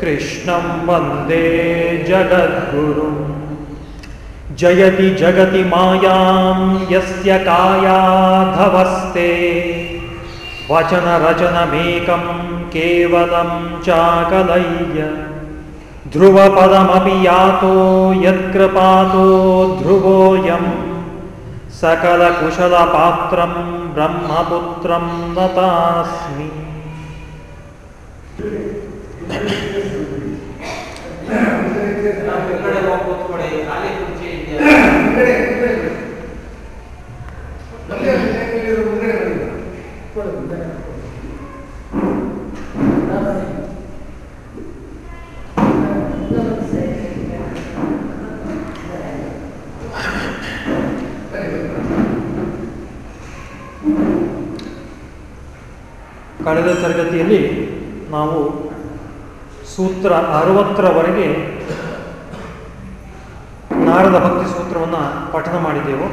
कृष्णं वंदे जगद्गुरुम् जयति जगति मायां यस्य कायाधवस्ते। वचनरचनमेकं केवलं चाकलय्य। ध्रुवपदमपि यातो यत्कृपातो ध्रुवोऽयं। सकलकुशलपात्रं ब्रह्मपुत्रं नतास्मि। ಕಳೆದ ತರಗತಿಯಲ್ಲಿ ನಾವು ಸೂತ್ರ ಅರವತ್ತರವರೆಗೆ ನಾರದ ಭಕ್ತಿ ಸೂತ್ರವನ್ನು ಪಠನ ಮಾಡಿದೆವು.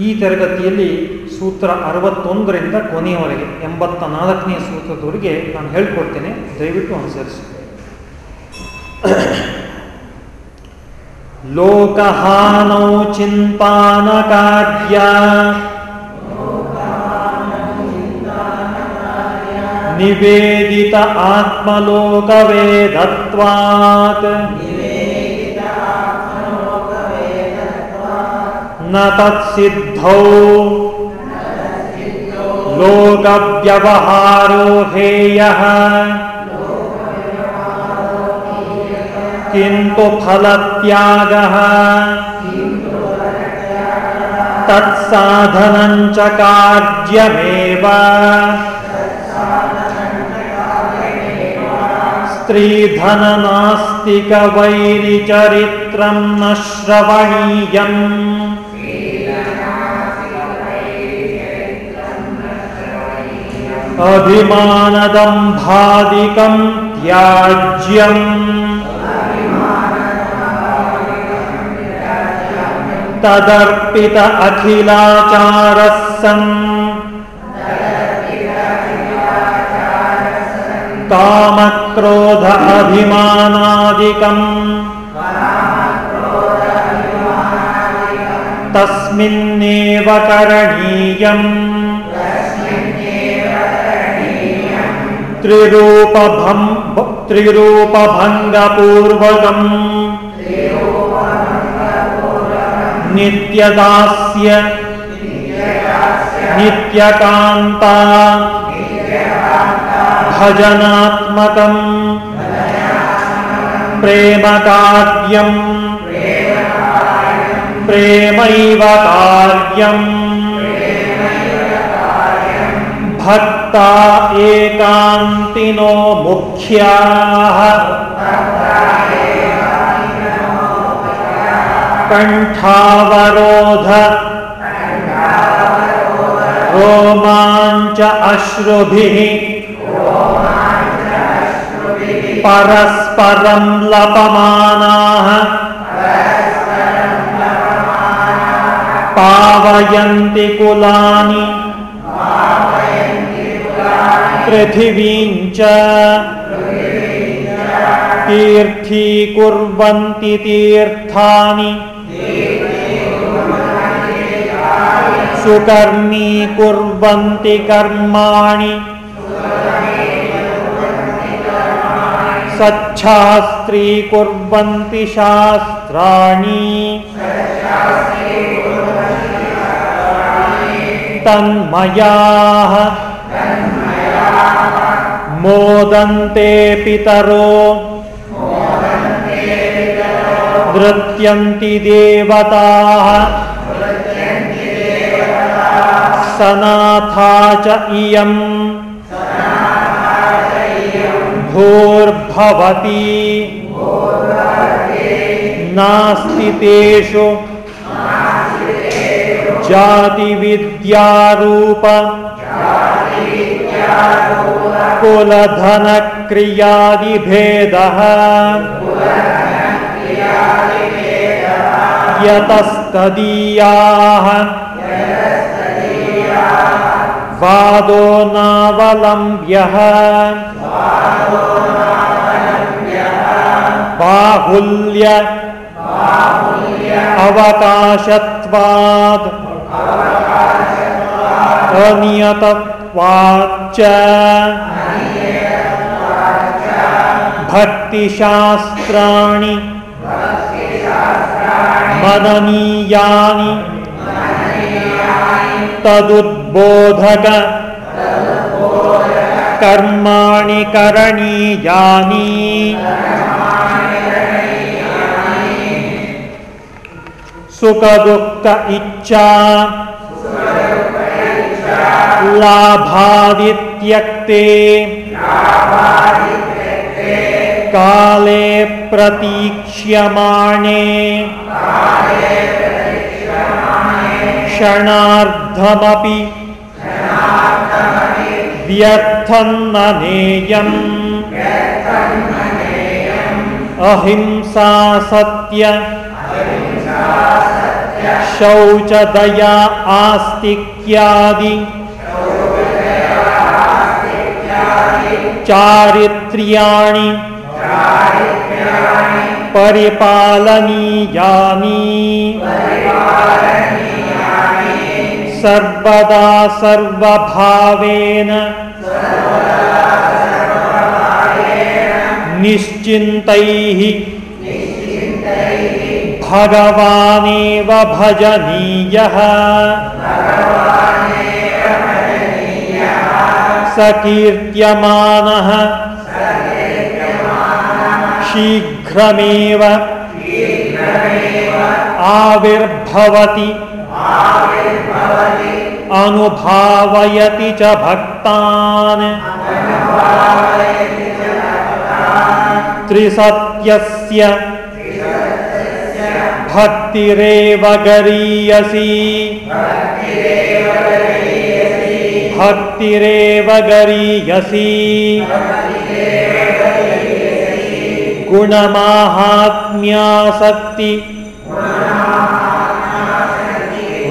ಈ ತರಗತಿಯಲ್ಲಿ ಸೂತ್ರ ಅರವತ್ತೊಂದರಿಂದ ಕೊನೆಯವರೆಗೆ, ಎಂಬತ್ತ ನಾಲ್ಕನೇ ಸೂತ್ರದವರೆಗೆ ನಾನು ಹೇಳ್ಕೊಡ್ತೇನೆ. ದಯವಿಟ್ಟು ಅನುಸರಿಸಿ. ಲೋಕಹಾನೌ ಚಿಂತಾನಕಾರ್ಯ निवेदित आत्मलोकवेदत्वात्। न तत्सिद्धौ लोकव्यवहारो हेयः। किन्तु फलत्यागः। तत्साधनञ्च कार्यमेव। स्त्रीधननास्तिकवैरिचरित्रं न श्रवणीयम् अभिमानदम्भादिकं त्याज्यम्। तदर्पित अखिलाचारः सन् कामक्रोध अभिमानादिकम् तस्मिन्नेव करणीयम्। त्रिरूपभं त्रिरूपभङ्गपूर्वकम्। भजनात्मकम्। प्रेमकार्यम्। प्रेमैव कार्यम्। भक्ता एकान्तिनो मुख्याः। कण्ठावरोध। रोमाञ्च अश्रुभिः। परस्परं लपमानाः पावयन्ति कुलानि पृथिवीं च तीर्थीकुर्वन्ति तीर्थानि सुकर्मी कुर्वन्ति कर्माणि सच्छास्त्री कुर्वन्ति शास्त्राणि। तन्मयाः मोदन्ते पितरो नृत्यन्ति देवताः। सनाथा च इयम्। भूर्भवति नास्ति तेषु। जातिविद्यारूप। कुलधनक्रियादिभेदः। यतस्तदीयाः। वादो नावलम्ब्यः। बाहुल्य अवकाशत्वात्। अनियतत्वाच्च। भक्तिशास्त्राणि। मननीयानि। तदुद्बोधक कर्माणि करणीयानि सुखदुःख इच्छा। लाभादित्यक्ते। काले प्रतीक्ष्यमाणे। क्षणार्धमपि। व्यर्थं अहिंसा सत्य शौचदया आस्तिक्यादि चारित्र्याणि परिपालनीयानि सर्वदा सर्वभावेन निश्चिन्तैः भगवानेव भजनीयः सकीर्त्यमानः शीघ्रमेव आविर्भवति अनुभावयति च भक्तान्। त्रिसत्यस्य भक्तिरेव गरीयसी। भक्तिरेव गरीयसी। गुणमाहात्म्यासक्ति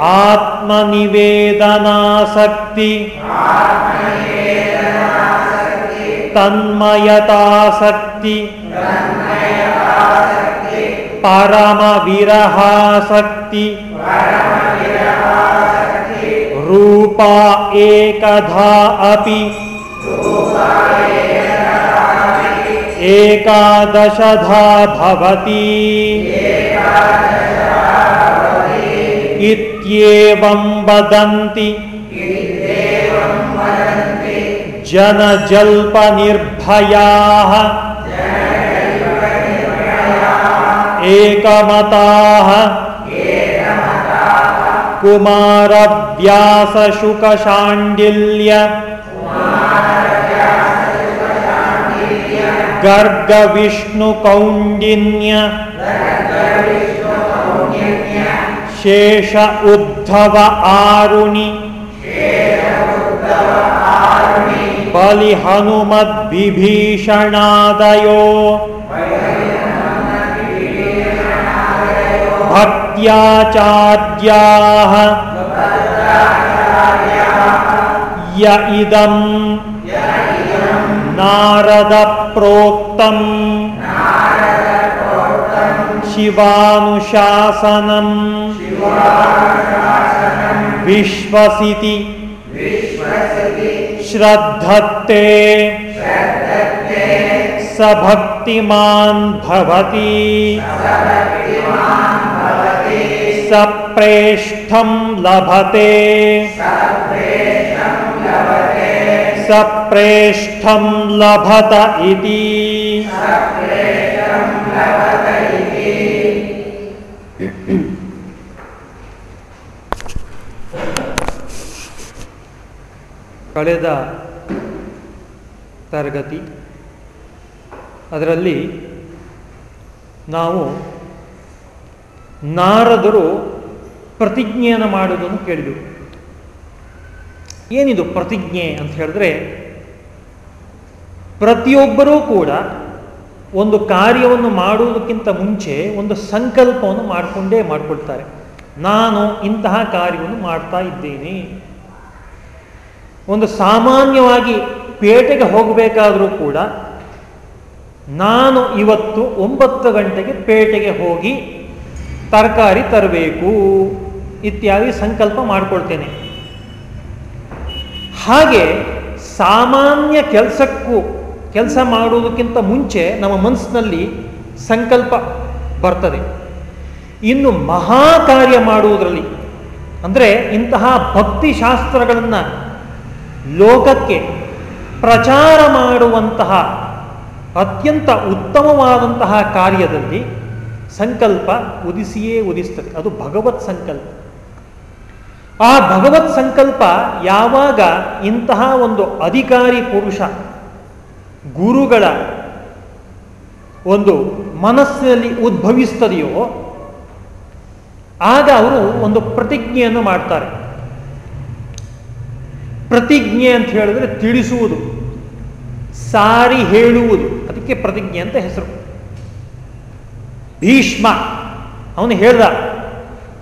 आत्मनिवेदनासक्ति। तन्मयतासक्ति। परमविरहासक्ति। रूपा एकधा अपि। एकादशधा भवति। इत्येवं वदन्ति जनजल्पनिर्भयाः। एकमताः। कुमारव्यासशुकशाण्डिल्य। गर्गविष्णुकौण्डिन्य। शेष उद्धव आरुणि। बलि हनुमत विभीषणादयो। भक्त्याचार्याः। य इदं। नारद प्रोक्तम् शिवानुशासन विश्वसिति। श्रद्धत्ते। स भक्तिमान् भवति। स प्रेष्ठं लभते। स प्रेष्ठं लभत इति। ಕಳೆದ ತರಗತಿ. ಅದರಲ್ಲಿ ನಾವು ನಾರದರು ಪ್ರತಿಜ್ಞೆಯನ್ನು ಮಾಡುವುದನ್ನು ಕೇಳಿದರು ಏನಿದು ಪ್ರತಿಜ್ಞೆ ಅಂತ ಹೇಳಿದ್ರೆ ಪ್ರತಿಯೊಬ್ಬರೂ ಕೂಡ ಒಂದು ಕಾರ್ಯವನ್ನು ಮಾಡುವುದಕ್ಕಿಂತ ಮುಂಚೆ ಒಂದು ಸಂಕಲ್ಪವನ್ನು ಮಾಡಿಕೊಂಡೇ ಮಾಡಿಕೊಳ್ತಾರೆ. ನಾನು ಇಂತಹ ಕಾರ್ಯವನ್ನು ಮಾಡ್ತಾ ಇದ್ದೇನೆ. ಒಂದು ಸಾಮಾನ್ಯವಾಗಿ ಪೇಟೆಗೆ ಹೋಗಬೇಕಾದರೂ ಕೂಡ ನಾನು ಇವತ್ತು ಒಂಬತ್ತು ಗಂಟೆಗೆ ಪೇಟೆಗೆ ಹೋಗಿ ತರಕಾರಿ ತರಬೇಕು ಇತ್ಯಾದಿ ಸಂಕಲ್ಪ ಮಾಡಿಕೊಳ್ತೇನೆ. ಹಾಗೆ ಸಾಮಾನ್ಯ ಕೆಲಸಕ್ಕೂ ಕೆಲಸ ಮಾಡುವುದಕ್ಕಿಂತ ಮುಂಚೆ ನಮ್ಮ ಮನಸ್ಸಿನಲ್ಲಿ ಸಂಕಲ್ಪ ಬರ್ತದೆ. ಇನ್ನು ಮಹಾ ಕಾರ್ಯ ಮಾಡುವುದರಲ್ಲಿ, ಅಂದರೆ ಇಂತಹ ಭಕ್ತಿ ಶಾಸ್ತ್ರಗಳನ್ನು ಲೋಕಕ್ಕೆ ಪ್ರಚಾರ ಮಾಡುವಂತಹ ಅತ್ಯಂತ ಉತ್ತಮವಾದಂತಹ ಕಾರ್ಯದಲ್ಲಿ ಸಂಕಲ್ಪ ಉದಿಸಿಯೇ ಉದಿಸ್ತದೆ. ಅದು ಭಗವತ್ ಸಂಕಲ್ಪ. ಆ ಭಗವತ್ ಸಂಕಲ್ಪ ಯಾವಾಗ ಇಂತಹ ಒಂದು ಅಧಿಕಾರಿ ಪುರುಷ ಗುರುಗಳ ಒಂದು ಮನಸ್ಸಿನಲ್ಲಿ ಉದ್ಭವಿಸ್ತದೆಯೋ, ಆಗ ಅವರು ಒಂದು ಪ್ರತಿಜ್ಞೆಯನ್ನು ಮಾಡ್ತಾರೆ. ಪ್ರತಿಜ್ಞೆ ಅಂತ ಹೇಳಿದ್ರೆ ತಿಳಿಸುವುದು, ಸಾರಿ ಹೇಳುವುದು, ಅದಕ್ಕೆ ಪ್ರತಿಜ್ಞೆ ಅಂತ ಹೆಸರು. ಭೀಷ್ಮ, ಅವನು ಹೇಳ್ದ,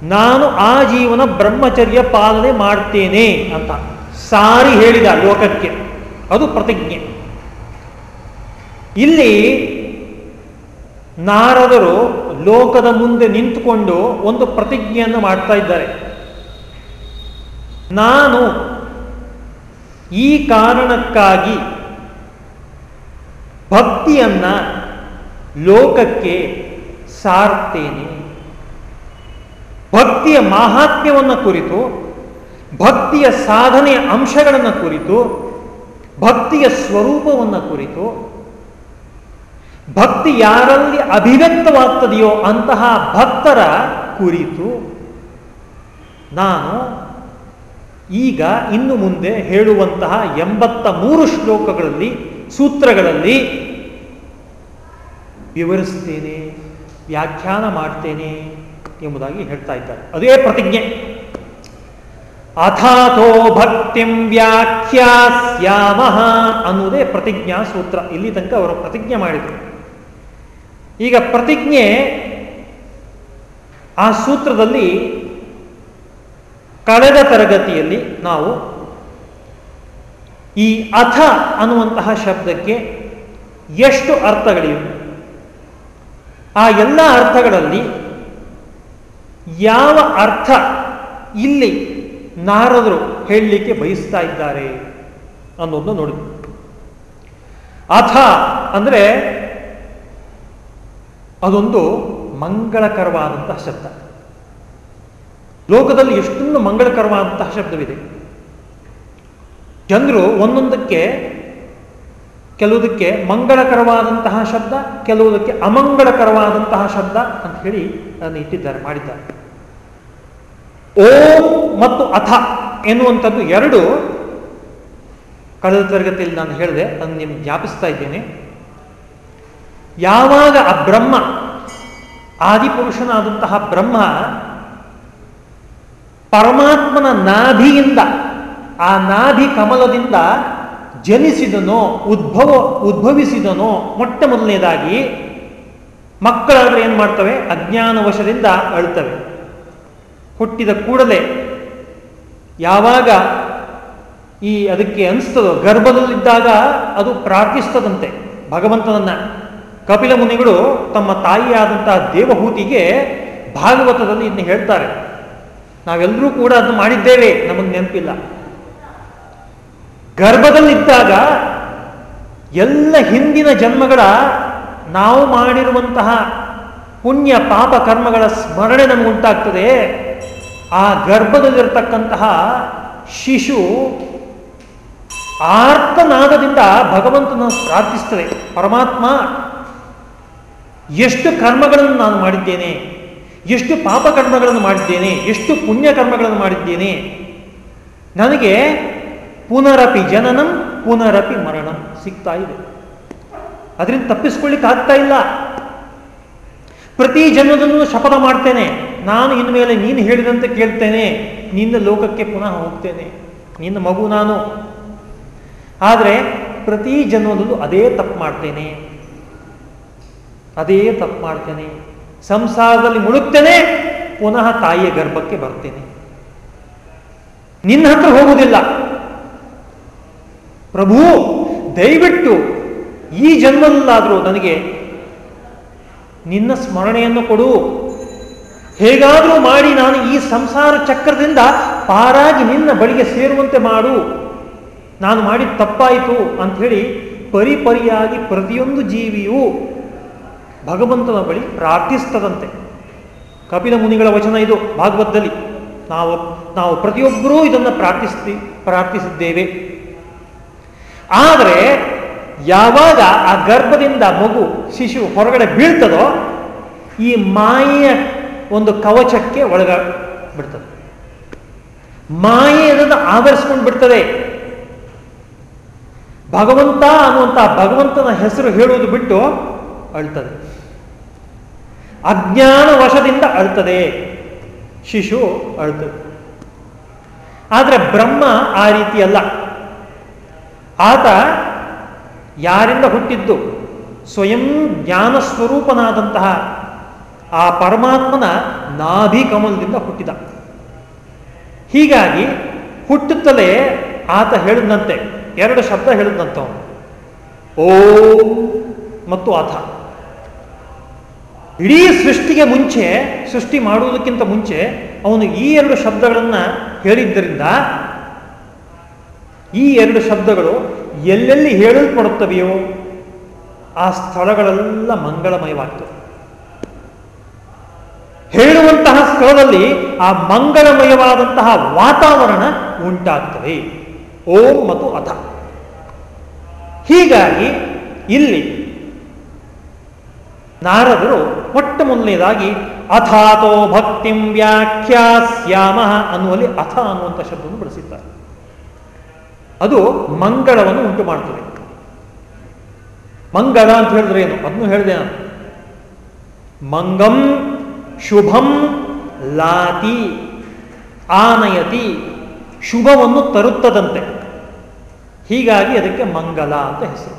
ನಾನು ಆ ಜೀವನ ಬ್ರಹ್ಮಚರ್ಯ ಪಾಲನೆ ಮಾಡ್ತೇನೆ ಅಂತ. ಸಾರಿ ಹೇಳಿದ ಲೋಕಕ್ಕೆ, ಅದು ಪ್ರತಿಜ್ಞೆ. ಇಲ್ಲಿ ನಾರದರು ಲೋಕದ ಮುಂದೆ ನಿಂತುಕೊಂಡು ಒಂದು ಪ್ರತಿಜ್ಞೆಯನ್ನು ಮಾಡ್ತಾ ಇದ್ದಾರೆ. ನಾನು ಈ ಕಾರಣಕ್ಕಾಗಿ ಭಕ್ತಿಯನ್ನ ಲೋಕಕ್ಕೆ ಸಾರ್ತೇನೆ ಭಕ್ತಿಯ ಮಾಹಾತ್ಮ್ಯವನ್ನು ಕುರಿತು, ಭಕ್ತಿಯ ಸಾಧನೆಯ ಅಂಶಗಳನ್ನು ಕುರಿತು, ಭಕ್ತಿಯ ಸ್ವರೂಪವನ್ನು ಕುರಿತು ಭಕ್ತಿ ಯಾರಲ್ಲಿ ಅಭಿವ್ಯಕ್ತವಾಗ್ತದೆಯೋ ಅಂತಹ ಭಕ್ತರ ಕುರಿತು ನಾನು ಈಗ ಇನ್ನು ಮುಂದೆ ಹೇಳುವಂತಹ ಎಂಬತ್ತ ಮೂರು ಶ್ಲೋಕಗಳಲ್ಲಿ, ಸೂತ್ರಗಳಲ್ಲಿ ವಿವರಿಸ್ತೇನೆ ವ್ಯಾಖ್ಯಾನ ಮಾಡ್ತೇನೆ ಎಂಬುದಾಗಿ ಹೇಳ್ತಾ ಇದ್ದಾರೆ. ಅದೇ ಪ್ರತಿಜ್ಞೆ. ಅಥಾಥೋ ಭಕ್ತಿಂ ವ್ಯಾಖ್ಯಾಸ್ಯಾಮ ಅನ್ನುವುದೇ ಪ್ರತಿಜ್ಞಾ ಸೂತ್ರ. ಇಲ್ಲಿ ತನಕ ಅವರು ಪ್ರತಿಜ್ಞೆ ಮಾಡಿದರು. ಈಗ ಪ್ರತಿಜ್ಞೆ ಆ ಸೂತ್ರದಲ್ಲಿ ಕಳೆದ ತರಗತಿಯಲ್ಲಿ ನಾವು ಈ ಅಥ ಅನ್ನುವಂತಹ ಶಬ್ದಕ್ಕೆ ಎಷ್ಟು ಅರ್ಥಗಳಿವೆ? ಆ ಎಲ್ಲ ಅರ್ಥಗಳಲ್ಲಿ ಯಾವ ಅರ್ಥ ಇಲ್ಲಿ ನಾರದರು ಹೇಳಲಿಕ್ಕೆ ಬಯಸ್ತಾ ಇದ್ದಾರೆ ಅನ್ನೋದನ್ನು ನೋಡಿದ್ವಿ. ಅಥ ಅಂದರೆ ಅದೊಂದು ಮಂಗಳಕರವಾದಂತಹ ಶಬ್ದ. ಲೋಕದಲ್ಲಿ ಎಷ್ಟೊಂದು ಮಂಗಳಕರವಾದಂತಹ ಶಬ್ದವಿದೆ. ಜನರು ಒಂದೊಂದಕ್ಕೆ, ಕೆಲವುದಕ್ಕೆ ಮಂಗಳಕರವಾದಂತಹ ಶಬ್ದ, ಕೆಲವುದಕ್ಕೆ ಅಮಂಗಳಕರವಾದಂತಹ ಶಬ್ದ ಅಂತ ಹೇಳಿ ಅದನ್ನು ಇಟ್ಟಿದ್ದಾರೆ, ಮಾಡಿದ್ದಾರೆ. ಓಂ ಮತ್ತು ಅಥ ಎನ್ನುವಂಥದ್ದು ಎರಡು ಕಳೆದ ತರಗತಿಯಲ್ಲಿ ನಾನು ಹೇಳಿದೆ, ಅದನ್ನು ನಿಮ್ಗೆ ಜ್ಞಾಪಿಸ್ತಾ ಇದ್ದೇನೆ. ಯಾವಾಗ ಆ ಬ್ರಹ್ಮ, ಆದಿಪುರುಷನಾದಂತಹ ಬ್ರಹ್ಮ ಪರಮಾತ್ಮನ ನಾಭಿಯಿಂದ, ಆ ನಾಭಿ ಕಮಲದಿಂದ ಜನಿಸಿದನೋ, ಉದ್ಭವ, ಉದ್ಭವಿಸಿದನೋ, ಮೊಟ್ಟ ಮೊದಲನೇದಾಗಿ ಮಕ್ಕಳಾದರೆ ಏನು ಮಾಡ್ತವೆ? ಅಜ್ಞಾನ ವಶದಿಂದ ಅಳ್ತವೆ ಹುಟ್ಟಿದ ಕೂಡಲೇ ಯಾವಾಗ ಈ ಅದಕ್ಕೆ ಅನಿಸ್ತದೋ, ಗರ್ಭದಲ್ಲಿದ್ದಾಗ ಅದು ಪ್ರಾರ್ಥಿಸ್ತದಂತೆ ಭಗವಂತನನ್ನ. ಕಪಿಲ ಮುನಿಗಳು ತಮ್ಮ ತಾಯಿಯಾದಂತಹ ದೇವಹೂತಿಗೆ ಭಾಗವತದಲ್ಲಿ ಇದನ್ನ ಹೇಳ್ತಾರೆ. ನಾವೆಲ್ಲರೂ ಕೂಡ ಅದನ್ನು ಮಾಡಿದ್ದೇವೆ, ನಮಗೆ ನೆನಪಿಲ್ಲ. ಗರ್ಭದಲ್ಲಿದ್ದಾಗ ಎಲ್ಲ ಹಿಂದಿನ ಜನ್ಮಗಳ ನಾವು ಮಾಡಿರುವಂತಹ ಪುಣ್ಯ ಪಾಪ ಕರ್ಮಗಳ ಸ್ಮರಣೆ ನಮಗುಂಟಾಗ್ತದೆ ಆ ಗರ್ಭದಲ್ಲಿರತಕ್ಕಂತಹ ಶಿಶು ಆರ್ತನಾದದಿಂದ ಭಗವಂತನ ಪ್ರಾರ್ಥಿಸ್ತದೆ. ಪರಮಾತ್ಮ ಎಷ್ಟು ಕರ್ಮಗಳನ್ನು ನಾನು ಮಾಡಿದ್ದೇನೆ, ಎಷ್ಟು ಪಾಪ ಕರ್ಮಗಳನ್ನು ಮಾಡಿದ್ದೇನೆ, ಎಷ್ಟು ಪುಣ್ಯ ಕರ್ಮಗಳನ್ನು ಮಾಡಿದ್ದೇನೆ, ನನಗೆ ಪುನರಪಿ ಜನನಂ, ಪುನರಪಿ ಮರಣಂ ಸಿಗ್ತಾ ಇದೆ. ಅದರಿಂದ ತಪ್ಪಿಸ್ಕೊಳ್ಳಿಕ್ಕೆ ಆಗ್ತಾ ಇಲ್ಲ. ಪ್ರತಿ ಜನ್ಮದಲ್ಲೂ ಶಪಥ ಮಾಡ್ತೇನೆ, ನಾನು ಇನ್ಮೇಲೆ ನೀನು ಹೇಳಿದಂತೆ ಕೇಳ್ತೇನೆ, ನಿನ್ನ ಲೋಕಕ್ಕೆ ಪುನಃ ಹೋಗ್ತೇನೆ, ನಿನ್ನ ಮಗು ನಾನು. ಆದರೆ ಪ್ರತಿ ಜನ್ಮದಲ್ಲೂ ಅದೇ ತಪ್ಪು ಮಾಡ್ತೇನೆ. ಅದೇ ತಪ್ಪು ಮಾಡ್ತೇನೆ. ಸಂಸಾರದಲ್ಲಿ ಮುಳುಗ್ತೇನೆ, ಪುನಃ ತಾಯಿಯ ಗರ್ಭಕ್ಕೆ ಬರ್ತೇನೆ. ನಿನ್ನ ಹತ್ರ ಹೋಗುವುದಿಲ್ಲ. ಪ್ರಭು, ದಯವಿಟ್ಟು ಈ ಜನ್ಮದಲ್ಲಾದರೂ ನನಗೆ ನಿನ್ನ ಸ್ಮರಣೆಯನ್ನು ಕೊಡು. ಹೇಗಾದರೂ ಮಾಡಿ ನಾನು ಈ ಸಂಸಾರ ಚಕ್ರದಿಂದ ಪಾರಾಗಿ ನಿನ್ನ ಬಳಿಗೆ ಸೇರುವಂತೆ ಮಾಡು. ನಾನು ಮಾಡಿದ ತಪ್ಪಾಯಿತು ಅಂಥೇಳಿ ಪರಿಪರಿಯಾಗಿ ಪ್ರತಿಯೊಂದು ಜೀವಿಯೂ ಭಗವಂತನ ಬಳಿ ಪ್ರಾರ್ಥಿಸ್ತದಂತೆ. ಕಪಿಲ ಮುನಿಗಳ ವಚನ ಇದು ಭಾಗವತದಲ್ಲಿ. ನಾವು ನಾವು ಪ್ರತಿಯೊಬ್ಬರೂ ಇದನ್ನು ಪ್ರಾರ್ಥಿಸ್ತಿ, ಪ್ರಾರ್ಥಿಸಿದ್ದೇವೆ. ಆದರೆ, ಯಾವಾಗ ಆ ಗರ್ಭದಿಂದ ಮಗು, ಶಿಶು ಹೊರಗಡೆ ಬೀಳ್ತದೋ, ಈ ಮಾಯೆಯ ಒಂದು ಕವಚಕ್ಕೆ ಒಳಗ ಬಿಡ್ತದೆ. ಮಾಯೆ ಅದನ್ನು ಆವರಿಸ್ಕೊಂಡು ಬಿಡ್ತದೆ. ಭಗವಂತ ಅನ್ನುವಂಥ ಭಗವಂತನ ಹೆಸರು ಹೇಳುವುದು ಬಿಟ್ಟು ಅಳ್ತದೆ. ಅಜ್ಞಾನ ವಶದಿಂದ ಅಳ್ತದೆ. ಶಿಶು ಅಳ್ತದೆ. ಆದರೆ ಬ್ರಹ್ಮ ಆ ರೀತಿಯಲ್ಲ ಆತ ಯಾರಿಂದ ಹುಟ್ಟಿದ್ದು? ಸ್ವಯಂ ಜ್ಞಾನ ಸ್ವರೂಪನಾದಂತಹ ಆ ಪರಮಾತ್ಮನ ನಾಭಿ ಕಮಲದಿಂದ ಹುಟ್ಟಿದ. ಹೀಗಾಗಿ ಹುಟ್ಟುತ್ತಲೇ ಆತ ಹೇಳಿದಂತೆ, ಎರಡು ಶಬ್ದ ಹೇಳಿದಂತ ಓಂ ಮತ್ತು ಅಥ. ಇಡೀ ಸೃಷ್ಟಿಗೆ ಮುಂಚೆ, ಸೃಷ್ಟಿ ಮಾಡುವುದಕ್ಕಿಂತ ಮುಂಚೆ ಅವನು ಈ ಎರಡು ಶಬ್ದಗಳನ್ನು ಹೇಳಿದ್ದರಿಂದ ಈ ಎರಡು ಶಬ್ದಗಳು ಎಲ್ಲೆಲ್ಲಿ ಹೇಳಲ್ಪಡುತ್ತವೆಯೋ ಆ ಸ್ಥಳಗಳೆಲ್ಲ ಮಂಗಳಮಯವಾಗ್ತವೆ. ಹೇಳುವಂತಹ ಸ್ಥಳದಲ್ಲಿ ಆ ಮಂಗಳಮಯವಾದಂತಹ ವಾತಾವರಣ ಉಂಟಾಗ್ತದೆ ಓಂ ಮತ್ತು ಅಥ. ಹೀಗಾಗಿ ಇಲ್ಲಿ ನಾರದರು ಮೊಟ್ಟ ಮೊದಲನೇದಾಗಿ ಅಥಾತೋ ಭಕ್ತಿಂ ವ್ಯಾಖ್ಯಾಸ್ಯಾಮ ಅನ್ನುವಲ್ಲಿ ಅಥ ಅನ್ನುವಂಥ ಶಬ್ದವನ್ನು ಬಳಸಿದ್ದಾರೆ. ಅದು ಮಂಗಳವನ್ನು ಉಂಟು ಮಾಡ್ತದೆ. ಮಂಗಳ ಅಂತ ಹೇಳಿದ್ರೆ ಏನು? ಅದನ್ನು ಹೇಳಿದೆ ನಾನು. ಮಂಗಂ ಶುಭಂ ಲಾತಿ ಆನಯತಿ ಶುಭವನ್ನು ತರುತ್ತದಂತೆ. ಹೀಗಾಗಿ ಅದಕ್ಕೆ ಮಂಗಲ ಅಂತ ಹೆಸರು.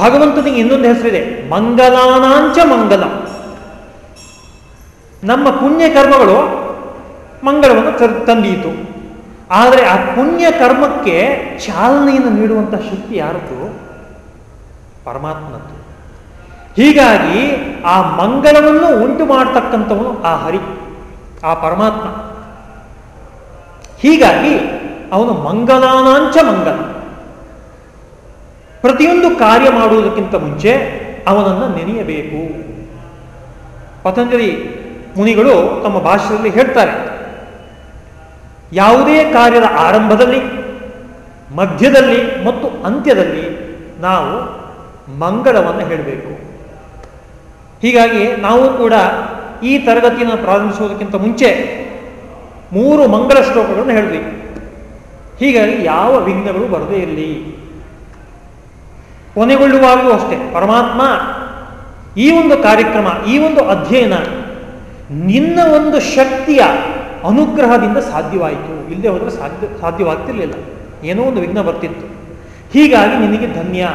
ಭಗವಂತನಿಗೆ ಇನ್ನೊಂದು ಹೆಸರಿದೆ. ಮಂಗಲಾನಾಂಚ ಮಂಗಲ. ನಮ್ಮ ಪುಣ್ಯ ಕರ್ಮಗಳು ಮಂಗಳವನ್ನು ತಂದೀತು. ಆದರೆ ಆ ಪುಣ್ಯ ಕರ್ಮಕ್ಕೆ ಚಾಲನೆಯನ್ನು ನೀಡುವಂಥ ಶಕ್ತಿ ಯಾರದ್ದು? ಪರಮಾತ್ಮನದ್ದು. ಹೀಗಾಗಿ ಆ ಮಂಗಳವನ್ನು ಉಂಟು ಮಾಡ್ತಕ್ಕಂಥವನು ಆ ಹರಿ, ಆ ಪರಮಾತ್ಮ. ಹೀಗಾಗಿ ಅವನು ಮಂಗಲಾನಾಂಚ ಮಂಗಲ. ಪ್ರತಿಯೊಂದು ಕಾರ್ಯ ಮಾಡುವುದಕ್ಕಿಂತ ಮುಂಚೆ ಅವನನ್ನು ನೆನೆಯಬೇಕು. ಪತಂಜಲಿ ಮುನಿಗಳು ತಮ್ಮ ಭಾಷೆಯಲ್ಲಿ ಹೇಳ್ತಾರೆ, ಯಾವುದೇ ಕಾರ್ಯದ ಆರಂಭದಲ್ಲಿ, ಮಧ್ಯದಲ್ಲಿ ಮತ್ತು ಅಂತ್ಯದಲ್ಲಿ ನಾವು ಮಂಗಳವನ್ನು ಹೇಳಬೇಕು. ಹೀಗಾಗಿ ನಾವು ಕೂಡ ಈ ತರಗತಿಯನ್ನು ಪ್ರಾರಂಭಿಸುವುದಕ್ಕಿಂತ ಮುಂಚೆ ಮೂರು ಮಂಗಳ ಶ್ಲೋಕಗಳನ್ನು ಹೇಳಿದ್ವಿ ಹೀಗಾಗಿ ಯಾವ ವಿಘ್ನಗಳು ಬರದೇ ಇರಲಿ. ಕೊನೆಗೊಳ್ಳುವಾಗಲೂ ಅಷ್ಟೇ. ಪರಮಾತ್ಮ ಈ ಒಂದು ಕಾರ್ಯಕ್ರಮ, ಈ ಒಂದು ಅಧ್ಯಯನ ನಿನ್ನ ಒಂದು ಶಕ್ತಿಯ ಅನುಗ್ರಹದಿಂದ ಸಾಧ್ಯವಾಯಿತು. ಇಲ್ಲದೆ ಹೋದರೆ ಸಾಧ್ಯ, ಸಾಧ್ಯವಾಗ್ತಿರ್ಲಿಲ್ಲ. ಏನೋ ಒಂದು ವಿಘ್ನ ಬರ್ತಿತ್ತು. ಹೀಗಾಗಿ ನಿನಗೆ ಧನ್ಯ.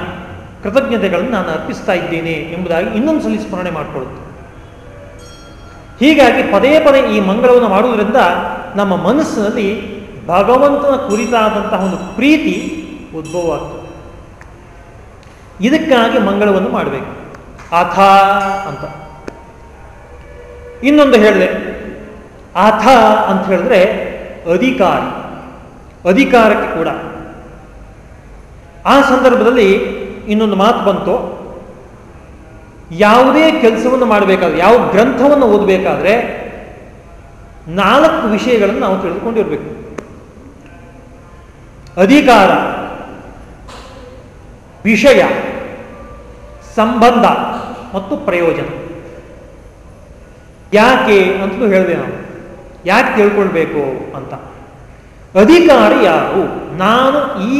ಕೃತಜ್ಞತೆಗಳನ್ನು ನಾನು ಅರ್ಪಿಸ್ತಾ ಇದ್ದೇನೆ ಎಂಬುದಾಗಿ ಇನ್ನೊಂದು ಸಲ ಸ್ಮರಣೆ ಮಾಡಿಕೊಳ್ಳುತ್ತೆ ಹೀಗಾಗಿ ಪದೇ ಪದೇ ಈ ಮಂಗಳವನ್ನು ಮಾಡುವುದರಿಂದ ನಮ್ಮ ಮನಸ್ಸಿನಲ್ಲಿ ಭಗವಂತನ ಕುರಿತಾದಂತಹ ಒಂದು ಪ್ರೀತಿ ಉದ್ಭವ ಆಗ್ತದೆ ಇದಕ್ಕಾಗಿ ಮಂಗಳವನ್ನು ಮಾಡಬೇಕು. ಅಥ ಅಂತ. ಇನ್ನೊಂದು ಹೇಳಿದೆ ಅಥ ಅಂತ ಹೇಳಿದ್ರೆ ಅಧಿಕಾರ, ಅಧಿಕಾರಕ್ಕೆ ಕೂಡ. ಆ ಸಂದರ್ಭದಲ್ಲಿ ಇನ್ನೊಂದು ಮಾತು ಬಂತು. ಯಾವುದೇ ಕೆಲಸವನ್ನು ಮಾಡಬೇಕಾದ್ರೆ, ಯಾವ ಗ್ರಂಥವನ್ನು ಓದಬೇಕಾದ್ರೆ ನಾಲ್ಕು ವಿಷಯಗಳನ್ನು ನಾವು ತಿಳಿದುಕೊಂಡಿರಬೇಕು. ಅಧಿಕಾರ ವಿಷಯ, ಸಂಬಂಧ ಮತ್ತು ಪ್ರಯೋಜನ. ಯಾಕೆ ಅಂತಲೂ ಹೇಳಿದೆ ನಾವು ಯಾಕೆ ತಿಳ್ಕೊಳ್ಬೇಕು ಅಂತ. ಅಧಿಕಾರಿ ಯಾರು? ನಾನು ಈ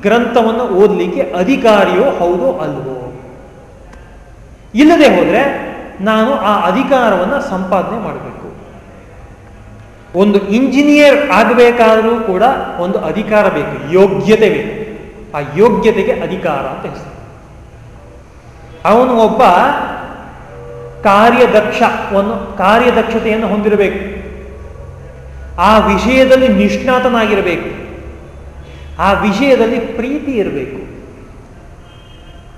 ಗ್ರಂಥವನ್ನು ಓದಲಿಕ್ಕೆ ಅಧಿಕಾರಿಯೋ ಹೌದೋ ಅಲ್ವೋ? ಇಲ್ಲದೆ ಹೋದರೆ ನಾನು ಆ ಅಧಿಕಾರವನ್ನು ಸಂಪಾದನೆ ಮಾಡಬೇಕು. ಒಂದು ಇಂಜಿನಿಯರ್ ಆಗಬೇಕಾದರೂ ಕೂಡ ಒಂದು ಅಧಿಕಾರ ಬೇಕು, ಯೋಗ್ಯತೆ ಬೇಕು. ಆ ಯೋಗ್ಯತೆಗೆ ಅಧಿಕಾರ ಅಂತ ಹೆಸರು. ಅವನು ಒಬ್ಬ ಕಾರ್ಯದಕ್ಷ ಒಂದು ಕಾರ್ಯದಕ್ಷತೆಯನ್ನು ಹೊಂದಿರಬೇಕು. ಆ ವಿಷಯದಲ್ಲಿ ನಿಷ್ಣಾತನಾಗಿರಬೇಕು. ಆ ವಿಷಯದಲ್ಲಿ ಪ್ರೀತಿ ಇರಬೇಕು.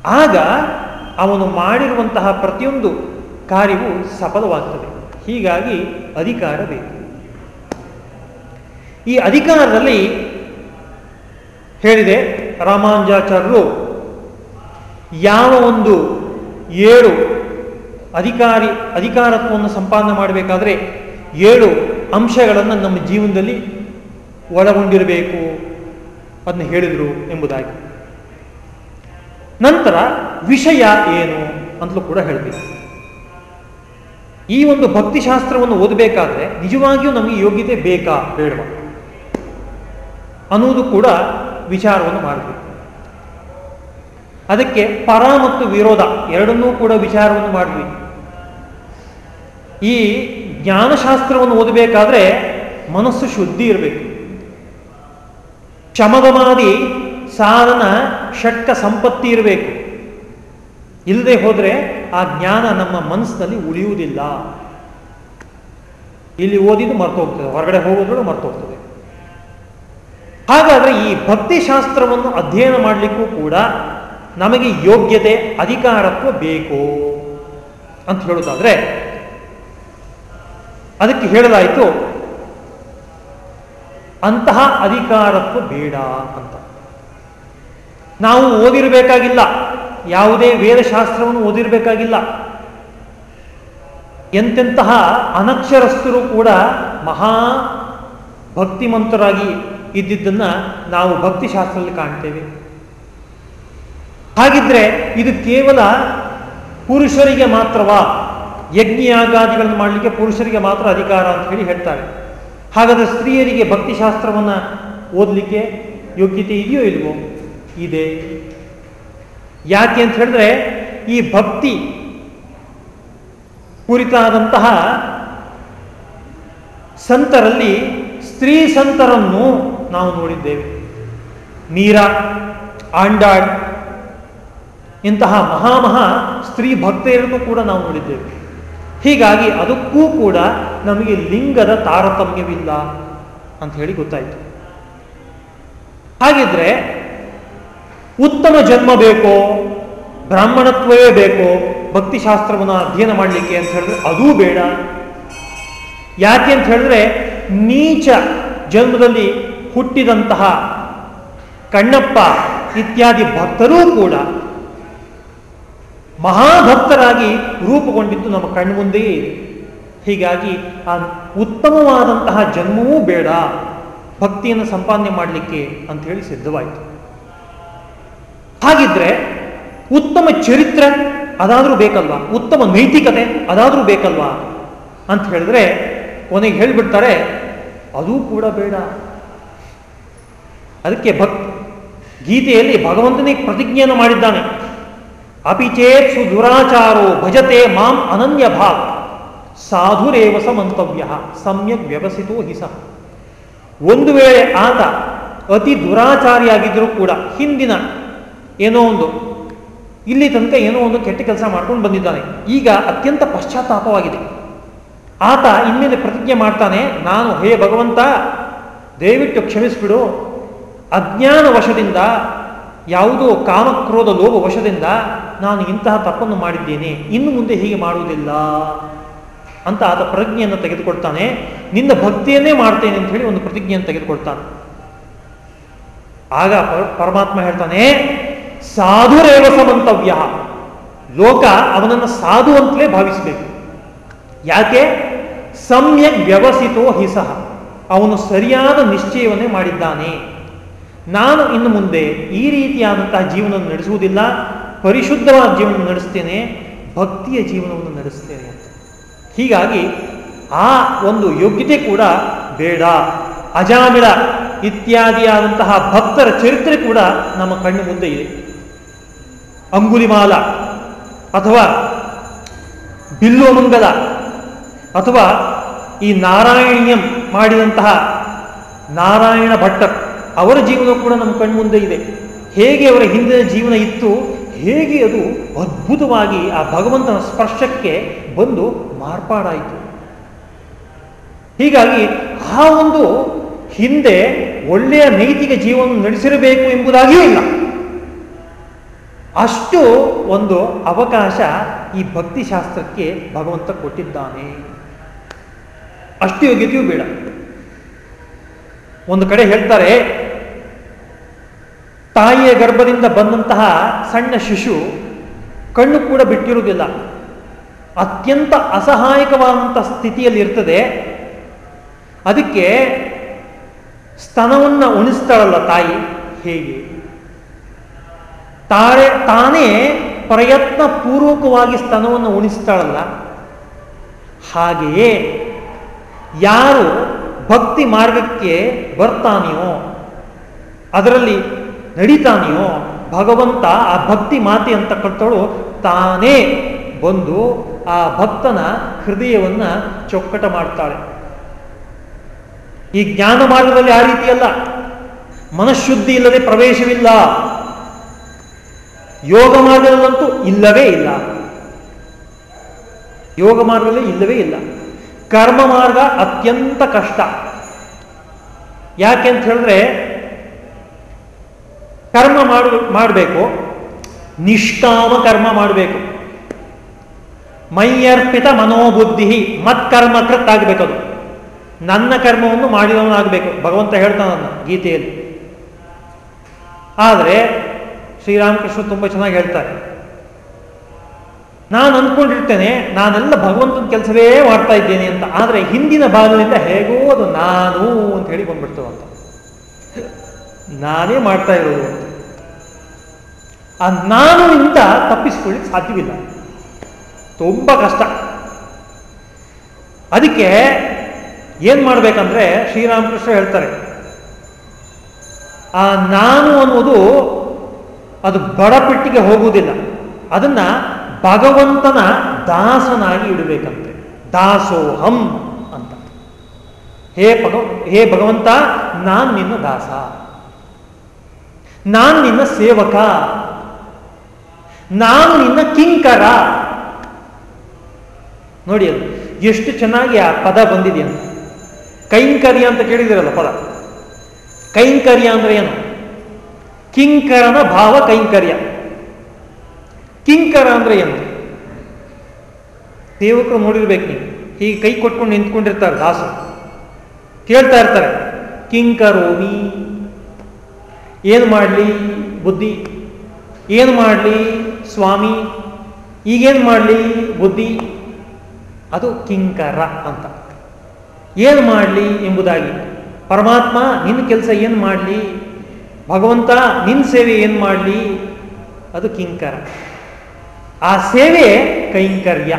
ಆಗ ಅವನು ಮಾಡಿರುವಂತಹ ಪ್ರತಿಯೊಂದು ಕಾರ್ಯವು ಸಫಲವಾಗ್ತದೆ. ಹೀಗಾಗಿ ಅಧಿಕಾರ ಬೇಕು. ಈ ಅಧಿಕಾರದಲ್ಲಿ ಹೇಳಿದೆ ರಾಮಾನುಜಾಚಾರ್ಯರು ಯಾವ ಒಂದು ಏಳು ಅಧಿಕಾರಿ ಅಧಿಕಾರತ್ವವನ್ನು ಸಂಪಾದನೆ ಮಾಡಬೇಕಾದ್ರೆ ಏಳು ಅಂಶಗಳನ್ನು ನಮ್ಮ ಜೀವನದಲ್ಲಿ ಒಳಗೊಂಡಿರಬೇಕು ಅದನ್ನ ಹೇಳಿದರು ಎಂಬುದಾಗಿ. ನಂತರ ವಿಷಯ ಏನು ಅಂತಲೂ ಕೂಡ ಹೇಳಬೇಕು. ಈ ಒಂದು ಭಕ್ತಿಶಾಸ್ತ್ರವನ್ನು ಓದಬೇಕಾದ್ರೆ ನಿಜವಾಗಿಯೂ ನಮಗೆ ಯೋಗ್ಯತೆ ಬೇಕಾ ಬೇಡವಾ ಅನ್ನುವುದು ಕೂಡ ವಿಚಾರವನ್ನು ಮಾಡಬೇಕು. ಅದಕ್ಕೆ ಪರ ಮತ್ತು ವಿರೋಧ ಎರಡನ್ನೂ ಕೂಡ ವಿಚಾರವನ್ನು ಮಾಡಬೇಕು. ಈ ಜ್ಞಾನಶಾಸ್ತ್ರವನ್ನು ಓದಬೇಕಾದ್ರೆ ಮನಸ್ಸು ಶುದ್ಧಿ ಇರಬೇಕು. ಶಮದಮಾದಿ ಸಾಧನ ಷಟ್ಕ ಸಂಪತ್ತಿ ಇರಬೇಕು. ಇಲ್ಲದೆ ಹೋದರೆ ಆ ಜ್ಞಾನ ನಮ್ಮ ಮನಸ್ಸಿನಲ್ಲಿ ಉಳಿಯುವುದಿಲ್ಲ. ಇಲ್ಲಿ ಓದಿದ್ದು ಮರ್ತೋಗ್ತದೆ. ಹೊರಗಡೆ ಹೋಗೋದ್ರೂ ಮರ್ತೋಗ್ತದೆ. ಹಾಗಾದ್ರೆ ಈ ಭಕ್ತಿ ಶಾಸ್ತ್ರವನ್ನು ಅಧ್ಯಯನ ಮಾಡಲಿಕ್ಕೂ ಕೂಡ ನಮಗೆ ಯೋಗ್ಯತೆ, ಅಧಿಕಾರತ್ವ ಬೇಕು ಅಂತ ಹೇಳೋದಾದ್ರೆ ಅದಕ್ಕೆ ಹೇಳಲಾಯಿತು, ಅಂತಹ ಅಧಿಕಾರತ್ವ ಬೇಡ ಅಂತ. ನಾವು ಓದಿರಬೇಕಾಗಿಲ್ಲ, ಯಾವುದೇ ವೇದಶಾಸ್ತ್ರವನ್ನು ಓದಿರಬೇಕಾಗಿಲ್ಲ. ಎಂತೆಂತಹ ಅನಕ್ಷರಸ್ಥರು ಕೂಡ ಮಹಾ ಭಕ್ತಿಮಂತರಾಗಿ ಇದ್ದಿದ್ದನ್ನ ನಾವು ಭಕ್ತಿಶಾಸ್ತ್ರದಲ್ಲಿ ಕಾಣ್ತೇವೆ. ಹಾಗಿದ್ರೆ ಇದು ಕೇವಲ ಪುರುಷರಿಗೆ ಮಾತ್ರವಾ? ಯಜ್ಞಯಾಗಾದಿಗಳನ್ನು ಮಾಡಲಿಕ್ಕೆ ಪುರುಷರಿಗೆ ಮಾತ್ರ ಅಧಿಕಾರ ಅಂತ ಹೇಳಿ ಹೇಳ್ತಾರೆ. ಹಾಗಾದರೆ ಸ್ತ್ರೀಯರಿಗೆ ಭಕ್ತಿಶಾಸ್ತ್ರವನ್ನು ಓದಲಿಕ್ಕೆ ಯೋಗ್ಯತೆ ಇದೆಯೋ ಇಲ್ವೋ? ಇದೆ. ಯಾಕೆ ಅಂತ ಹೇಳಿದ್ರೆ ಈ ಭಕ್ತಿ ಕುರಿತಾದಂತಹ ಸಂತರಲ್ಲಿ ಸ್ತ್ರೀ ಸಂತರನ್ನು ನಾವು ನೋಡಿದ್ದೇವೆ. ಮೀರಾ ಆಂಡಾಳ್ ಇಂತಹ ಮಹಾಮಹಾ ಸ್ತ್ರೀ ಭಕ್ತೆಯರನ್ನು ಕೂಡ ನಾವು ನೋಡಿದ್ದೇವೆ. ಹೀಗಾಗಿ ಅದಕ್ಕೂ ಕೂಡ ನಮಗೆ ಲಿಂಗದ ತಾರತಮ್ಯವಿಲ್ಲ ಅಂತ ಹೇಳಿ ಗೊತ್ತಾಯಿತು. ಹಾಗಿದ್ರೆ ಉತ್ತಮ ಜನ್ಮ ಬೇಕೋ, ಬ್ರಾಹ್ಮಣತ್ವವೇ ಬೇಕೋ, ಭಕ್ತಿಶಾಸ್ತ್ರವನ್ನು ಅಧ್ಯಯನ ಮಾಡಲಿಕ್ಕೆ ಅಂತ ಹೇಳಿದ್ರೆ ಅದೂ ಬೇಡ. ಯಾಕೆ ಅಂತ ಹೇಳಿದ್ರೆ ನೀಚ ಜನ್ಮದಲ್ಲಿ ಹುಟ್ಟಿದಂತಹ ಕಣ್ಣಪ್ಪ ಇತ್ಯಾದಿ ಭಕ್ತರೂ ಕೂಡ ಮಹಾಭಕ್ತರಾಗಿ ರೂಪುಗೊಂಡಿದ್ದು ನಮ್ಮ ಕಣ್ಮುಂದೆಯೇ ಇದೆ. ಹೀಗಾಗಿ ಆ ಉತ್ತಮವಾದಂತಹ ಜನ್ಮವೂ ಬೇಡ. ಭಕ್ತಿಯನ್ನು ಸಂಪಾದನೆ ಮಾಡಲಿಕ್ಕೆ ಅಂತ ಹೇಳಿ ಸಿದ್ಧವಾಯಿತು. ಹಾಗಿದ್ರೆ ಉತ್ತಮ ಚರಿತ್ರೆ ಅದಾದರೂ ಬೇಕಲ್ವಾ? ಉತ್ತಮ ನೈತಿಕತೆ ಅದಾದರೂ ಬೇಕಲ್ವಾ? ಅಂತ ಹೇಳಿದ್ರೆ ಕೊನೆಗೆ ಹೇಳಿಬಿಡ್ತಾರೆ, ಅದೂ ಕೂಡ ಬೇಡ. ಅದಕ್ಕೆ ಭಕ್, ಗೀತೆಯಲ್ಲಿ ಭಗವಂತನಿಗೆ ಪ್ರತಿಜ್ಞೆಯನ್ನು ಮಾಡಿದ್ದಾನೆ. ಅಪಿಚೇತ್ ಸುದುರಾಚಾರೋ ಭಜತೆ ಮಾಂ ಅನನ್ಯ ಭಾಗ್ ಸಾಧುರೇವ ಸಮಂತವ್ಯ, ಸಮ್ಯಕ್ ವ್ಯವಸಿತೋ ಹಿಸ ಒಂದು ವೇಳೆ ಆತ ಅತಿ ದುರಾಚಾರಿಯಾಗಿದ್ದರೂ ಕೂಡ ಹಿಂದಿನ ಏನೋ ಒಂದು, ಇಲ್ಲಿ ತನಕ ಏನೋ ಒಂದು ಕೆಟ್ಟ ಕೆಲಸ ಮಾಡ್ಕೊಂಡು ಬಂದಿದ್ದಾನೆ. ಈಗ ಅತ್ಯಂತ ಪಶ್ಚಾತ್ತಾಪವಾಗಿದೆ. ಆತ ಇನ್ಮೇಲೆ ಪ್ರತಿಜ್ಞೆ ಮಾಡ್ತಾನೆ, ನಾನು ಹೇ ಭಗವಂತ, ದಯವಿಟ್ಟು ಕ್ಷಮಿಸ್ಬಿಡು ಅಜ್ಞಾನ ವಶದಿಂದ ಯಾವುದೋ ಕಾಮಕ್ರೋಧ ಲೋಭ ವಶದಿಂದ ನಾನು ಇಂತಹ ತಪ್ಪನ್ನು ಮಾಡಿದ್ದೇನೆ, ಇನ್ನು ಮುಂದೆ ಹೀಗೆ ಮಾಡುವುದಿಲ್ಲ ಅಂತ ಆತ ಪ್ರಜ್ಞೆಯನ್ನು ತೆಗೆದುಕೊಳ್ತಾನೆ ನಿನ್ನ ಭಕ್ತಿಯನ್ನೇ ಮಾಡ್ತೇನೆ ಅಂತ ಹೇಳಿ ಒಂದು ಪ್ರತಿಜ್ಞೆಯನ್ನು ತೆಗೆದುಕೊಳ್ತಾನೆ ಆಗ ಪರಮಾತ್ಮ ಹೇಳ್ತಾನೆ, ಸಾಧುರೇವ ಸಮಂತವ್ಯ. ಲೋಕ ಅವನನ್ನು ಸಾಧು ಅಂತಲೇ ಭಾವಿಸಬೇಕು. ಯಾಕೆ? ಸಮ್ಯಕ್ ವ್ಯವಸಿತೋ ಹಿಸಹ ಅವನು ಸರಿಯಾದ ನಿಶ್ಚಯವನ್ನೇ ಮಾಡಿದ್ದಾನೆ. ನಾನು ಇನ್ನು ಮುಂದೆ ಈ ರೀತಿಯಾದಂತಹ ಜೀವನವನ್ನು ನಡೆಸುವುದಿಲ್ಲ, ಪರಿಶುದ್ಧವಾದ ಜೀವನ ನಡೆಸ್ತೇನೆ, ಭಕ್ತಿಯ ಜೀವನವನ್ನು ನಡೆಸ್ತೇನೆ ಅಂತ. ಹೀಗಾಗಿ ಆ ಒಂದು ಯೋಗ್ಯತೆ ಕೂಡ ಬೇಡ. ಅಜಾಮಿಳ ಇತ್ಯಾದಿಯಾದಂತಹ ಭಕ್ತರ ಚರಿತ್ರೆ ಕೂಡ ನಮ್ಮ ಕಣ್ಣು ಮುಂದೆ ಇದೆ. ಅಂಗುಲಿಮಾಲ ಅಥವಾ ಬಿಲ್ಲೋಮಂಗಲ ಅಥವಾ ಈ ನಾರಾಯಣಿಯಂ ಮಾಡಿದಂತಹ ನಾರಾಯಣ ಭಟ್ಟರ್. ಅವರ ಜೀವನ ಕೂಡ ನಮ್ಮ ಕಣ್ಮುಂದೆ ಇದೆ. ಹೇಗೆ ಅವರ ಹಿಂದಿನ ಜೀವನ ಇತ್ತು, ಹೇಗೆ ಅದು ಅದ್ಭುತವಾಗಿ ಆ ಭಗವಂತನ ಸ್ಪರ್ಶಕ್ಕೆ ಬಂದು ಮಾರ್ಪಾಡಾಯಿತು. ಹೀಗಾಗಿ ಆ ಒಂದು ಹಿಂದೆ ಒಳ್ಳೆಯ ನೈತಿಕ ಜೀವನ ನಡೆಸಿರಬೇಕು ಎಂಬುದಾಗಿಯೂ ಇಲ್ಲ. ಅಷ್ಟು ಒಂದು ಅವಕಾಶ ಈ ಭಕ್ತಿಶಾಸ್ತ್ರಕ್ಕೆ ಭಗವಂತ ಕೊಟ್ಟಿದ್ದಾನೆ. ಅಷ್ಟು ಯೋಗ್ಯತೆಯೂ ಬೇಡ. ಒಂದು ಕಡೆ ಹೇಳ್ತಾರೆ ತಾಯಿಯ ಗರ್ಭದಿಂದ ಬಂದಂತಹ ಸಣ್ಣ ಶಿಶು ಕಣ್ಣು ಕೂಡ ಬಿಟ್ಟಿರುವುದಿಲ್ಲ. ಅತ್ಯಂತ ಅಸಹಾಯಕವಾದಂಥ ಸ್ಥಿತಿಯಲ್ಲಿ ಇರ್ತದೆ. ಅದಕ್ಕೆ ಸ್ತನವನ್ನು ಉಣಿಸ್ತಾಳಲ್ಲ ತಾಯಿ? ಹೇಗೆ? ತಾರೆ ತಾನೇ ಪ್ರಯತ್ನ ಪೂರ್ವಕವಾಗಿ ಸ್ತನವನ್ನು ಉಣಿಸ್ತಾಳಲ್ಲ. ಹಾಗೆಯೇ ಯಾರು ಭಕ್ತಿ ಮಾರ್ಗಕ್ಕೆ ಬರ್ತಾನೆಯೋ, ಅದರಲ್ಲಿ ನಡೀತಾನೆಯೋ? ಭಗವಂತ ಆ ಭಕ್ತಿ ಮಾತೆ ಅಂತ ಕಟ್ಟೋಳು ತಾನೇ ಬಂದು ಆ ಭಕ್ತನ ಹೃದಯವನ್ನ ಚೊಕ್ಕಟ ಮಾಡ್ತಾಳೆ. ಈ ಜ್ಞಾನ ಮಾರ್ಗದಲ್ಲಿ ಆ ರೀತಿಯಲ್ಲ ಮನಃಶುದ್ಧಿ ಇಲ್ಲದೆ ಪ್ರವೇಶವಿಲ್ಲ. ಯೋಗ ಮಾರ್ಗದಲ್ಲಂತೂ ಇಲ್ಲವೇ ಇಲ್ಲ. ಯೋಗ ಮಾರ್ಗದಲ್ಲಿ ಇಲ್ಲವೇ ಇಲ್ಲ. ಕರ್ಮ ಮಾರ್ಗ ಅತ್ಯಂತ ಕಷ್ಟ. ಯಾಕೆ ಅಂತ ಹೇಳಿದ್ರೆ ಕರ್ಮ ಮಾಡ, ಮಾಡಬೇಕು. ನಿಷ್ಕಾಮ ಕರ್ಮ ಮಾಡಬೇಕು. ಮೈಯರ್ಪಿತ ಮನೋಬುದ್ಧಿ, ಮತ್ಕರ್ಮ ಕೃತ್ ಆಗಬೇಕದು ನನ್ನ ಕರ್ಮವನ್ನು ಮಾಡಿದವನಾಗಬೇಕು. ಭಗವಂತ ಹೇಳ್ತಾನನ್ನ ಗೀತೆಯಲ್ಲಿ. ಆದರೆ, ಶ್ರೀರಾಮಕೃಷ್ಣ ತುಂಬ ಚೆನ್ನಾಗಿ ಹೇಳ್ತಾರೆ. ನಾನು ಅಂದ್ಕೊಂಡಿರ್ತೇನೆ, ನಾನೆಲ್ಲ ಭಗವಂತನ ಕೆಲಸವೇ ಮಾಡ್ತಾ ಇದ್ದೇನೆ ಅಂತ. ಆದರೆ ಹಿಂದಿನ ಭಾಗದಿಂದ ಹೇಗೋ ಅದು ನಾನು ಅಂತ ಹೇಳಿ ಬಂದ್ಬಿಡ್ತೇವೆ ಅಂತ. ನಾನೇ ಮಾಡ್ತಾ ಇರೋದು ಅಂತ. ಆ ನಾನು ಇಂದ ತಪ್ಪಿಸ್ಕೊಳ್ಳಿಕ್ಕೆ ಸಾಧ್ಯವಿಲ್ಲ. ತುಂಬ ಕಷ್ಟ. ಅದಕ್ಕೆ ಏನ್ ಮಾಡ್ಬೇಕಂದ್ರೆ ಶ್ರೀರಾಮಕೃಷ್ಣ ಹೇಳ್ತಾರೆ, ಆ ನಾನು ಅನ್ನೋದು ಅದು ಬಡಪೆಟ್ಟಿಗೆ ಹೋಗುವುದಿಲ್ಲ. ಅದನ್ನ ಭಗವಂತನ ದಾಸನಾಗಿ ಇಡಬೇಕಂತೆ. ದಾಸೋಹಂ ಅಂತ. ಹೇ ಭಗ ಹೇ ಭಗವಂತ, ನಾನು ನಿನ್ನ ದಾಸ. ನಾನು ನಿನ್ನ ಸೇವಕ. ನಾನು ನಿನ್ನ ಕಿಂಕರ. ನೋಡಿ ಅದು, ಎಷ್ಟು ಚೆನ್ನಾಗಿ ಆ ಪದ ಬಂದಿದೆ ಕೈಂಕರ್ಯ ಅಂತ ಕೇಳಿದಿರಲ್ಲ ಪದ. ಕೈಂಕರ್ಯ ಅಂದ್ರೆ ಏನು? ಕಿಂಕರನ ಭಾವ ಕೈಂಕರ್ಯ. ಕಿಂಕರ ಅಂದ್ರೆ ಏನು? ದೇವಕರು ನೋಡಿರ್ಬೇಕು ನೀವು. ಹೀಗೆ ಕೈ ಕೊಟ್ಕೊಂಡು ನಿಂತ್ಕೊಂಡಿರ್ತಾರೆ ದಾಸರು. ಕೇಳ್ತಾ ಇರ್ತಾರೆ ಕಿಂಕರೋಮಿ ಏನು ಮಾಡಲಿ ಬುದ್ಧಿ? ಏನು ಮಾಡಲಿ? ಸ್ವಾಮಿ, ಈಗೇನು ಮಾಡಲಿ? ಬುದ್ಧಿ? ಅದು ಕಿಂಕರ ಅಂತ. ಏನು ಮಾಡಲಿ ಎಂಬುದಾಗಿ. ಪರಮಾತ್ಮ ನಿನ್ನ ಕೆಲಸ ಏನು ಮಾಡಲಿ? ಭಗವಂತ ನಿನ್ನ ಸೇವೆ ಏನು ಮಾಡಲಿ? ಅದು ಕಿಂಕರ. ಆ ಸೇವೆ ಕೈಂಕರ್ಯ.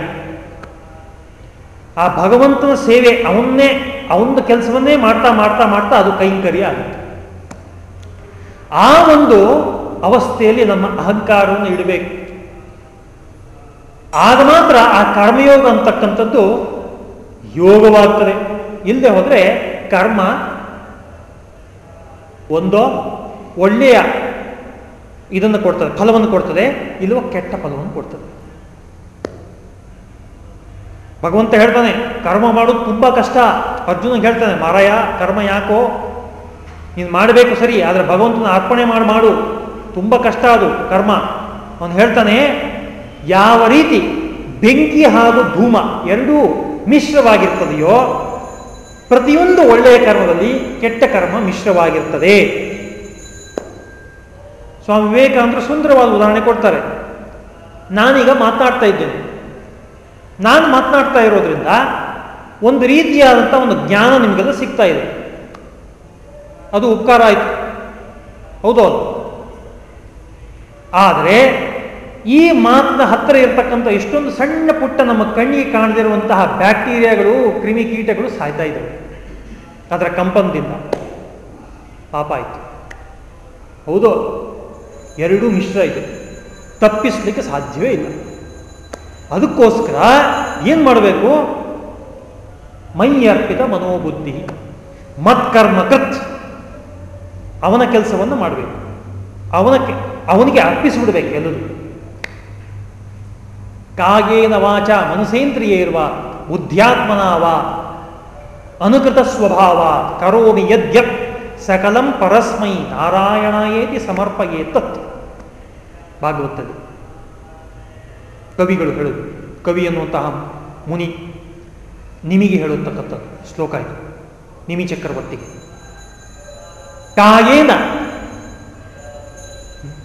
ಆ ಭಗವಂತನ ಸೇವೆ ಅವನ್ನೇ ಅವನ ಕೆಲಸವನ್ನೇ ಮಾಡ್ತಾ ಮಾಡ್ತಾ ಮಾಡ್ತಾ ಅದು ಕೈಂಕರ್ಯ ಆಗುತ್ತೆ. ಆ ಒಂದು ಅವಸ್ಥೆಯಲ್ಲಿ ನಮ್ಮ ಅಹಂಕಾರವನ್ನು ಇಡಬೇಕು. ಆಗ ಮಾತ್ರ ಆ ಕರ್ಮಯೋಗ ಅಂತಕ್ಕಂಥದ್ದು ಯೋಗವಾಗ್ತದೆ. ಇಲ್ಲದೆ ಹೋದರೆ ಕರ್ಮ ಒಂದು ಒಳ್ಳೆಯ ಇದನ್ನು ಕೊಡ್ತದೆ, ಫಲವನ್ನು ಕೊಡ್ತದೆ ಇಲ್ಲವೋ ಕೆಟ್ಟ ಫಲವನ್ನು ಕೊಡ್ತದೆ. ಭಗವಂತ ಹೇಳ್ತಾನೆ, ಕರ್ಮ ಮಾಡೋದು ತುಂಬ ಕಷ್ಟ. ಅರ್ಜುನ ಹೇಳ್ತಾನೆ, ಮಾರಾಯ, ಕರ್ಮ ಯಾಕೋ? ನೀನು ಮಾಡಬೇಕು ಸರಿ, ಆದರೆ ಭಗವಂತನ ಅರ್ಪಣೆ ಮಾಡಿ, ಮಾಡು. ತುಂಬ ಕಷ್ಟ ಅದು, ಕರ್ಮ. ಅವನು ಹೇಳ್ತಾನೆ ಯಾವ ರೀತಿ ಬೆಂಕಿ ಹಾಗೂ ಧೂಮ ಎರಡೂ ಮಿಶ್ರವಾಗಿರ್ತದೆಯೋ ಪ್ರತಿಯೊಂದು ಒಳ್ಳೆಯ ಕರ್ಮದಲ್ಲಿ ಕೆಟ್ಟ ಕರ್ಮ ಮಿಶ್ರವಾಗಿರ್ತದೆ. ಸ್ವಾಮಿ ವಿವೇಕಾನಂದರು ಸುಂದರವಾದ ಉದಾಹರಣೆ ಕೊಡ್ತಾರೆ. ನಾನೀಗ ಮಾತನಾಡ್ತಾ ಇದ್ದೇನೆ. ನಾನು ಮಾತನಾಡ್ತಾ ಇರೋದ್ರಿಂದ ಒಂದು ರೀತಿಯಾದಂಥ ಒಂದು ಜ್ಞಾನ ನಿಮಗೆಲ್ಲ ಸಿಗ್ತಾ ಇದೆ. ಅದು ಉಪಕಾರ ಆಯಿತು. ಹೌದೌದು ಆದರೆ ಈ ಮಾತಿನ ಹತ್ತಿರ ಇರತಕ್ಕಂಥ ಎಷ್ಟೊಂದು ಸಣ್ಣ ಪುಟ್ಟ ನಮ್ಮ ಕಣ್ಣಿಗೆ ಕಾಣದಿರುವಂತಹ ಬ್ಯಾಕ್ಟೀರಿಯಾಗಳು ಕ್ರಿಮಿಕೀಟಗಳು ಸಾಯ್ತಾ ಇದ್ದವು. ಅದರ ಕಂಪನದಿಂದ ಪಾಪ ಆಯಿತು. ಹೌದು, ಎರಡೂ ಮಿಶ್ರ ಇದೆ. ತಪ್ಪಿಸ್ಲಿಕ್ಕೆ ಸಾಧ್ಯವೇ ಇಲ್ಲ. ಅದಕ್ಕೋಸ್ಕರ ಏನು ಮಾಡಬೇಕು? ಮೈ ಅರ್ಪಿತ ಮನೋಬುದ್ಧಿ, ಮತ್ಕರ್ಮ ಕತ್. ಅವನ ಕೆಲಸವನ್ನು ಮಾಡಬೇಕು. ಅವನಕ್ಕೆ, ಅವನಿಗೆ ಅರ್ಪಿಸಿಬಿಡ್ಬೇಕು ಎಲ್ಲದು ಕಾಗೇನ ವಾಚ ಮನಸೇಂದ್ರಿಯ ಇರುವ ಬುದ್ಧ್ಯಾತ್ಮನಾವ ಅನುಕೃತ ಸ್ವಭಾವ ಕರೋಮಿ ಯದ್ಯತ್ ಸಕಲಂ ಪರಸ್ಮೈ ನಾರಾಯಣಾಯೇತಿ ಸಮರ್ಪಯೇ ತತ್ ಭಾಗವತ್ತದೆ ಕವಿಗಳು ಹೇಳುದು, ಕವಿ ಅನ್ನುವಂತಹ ಮುನಿ ನಿಮಿಗೆ ಹೇಳುತ್ತಕ್ಕಂಥದ್ದು ಶ್ಲೋಕ ಇದು, ನಿಮಿ ಚಕ್ರವರ್ತಿಗೆ ಕಾಯೇನ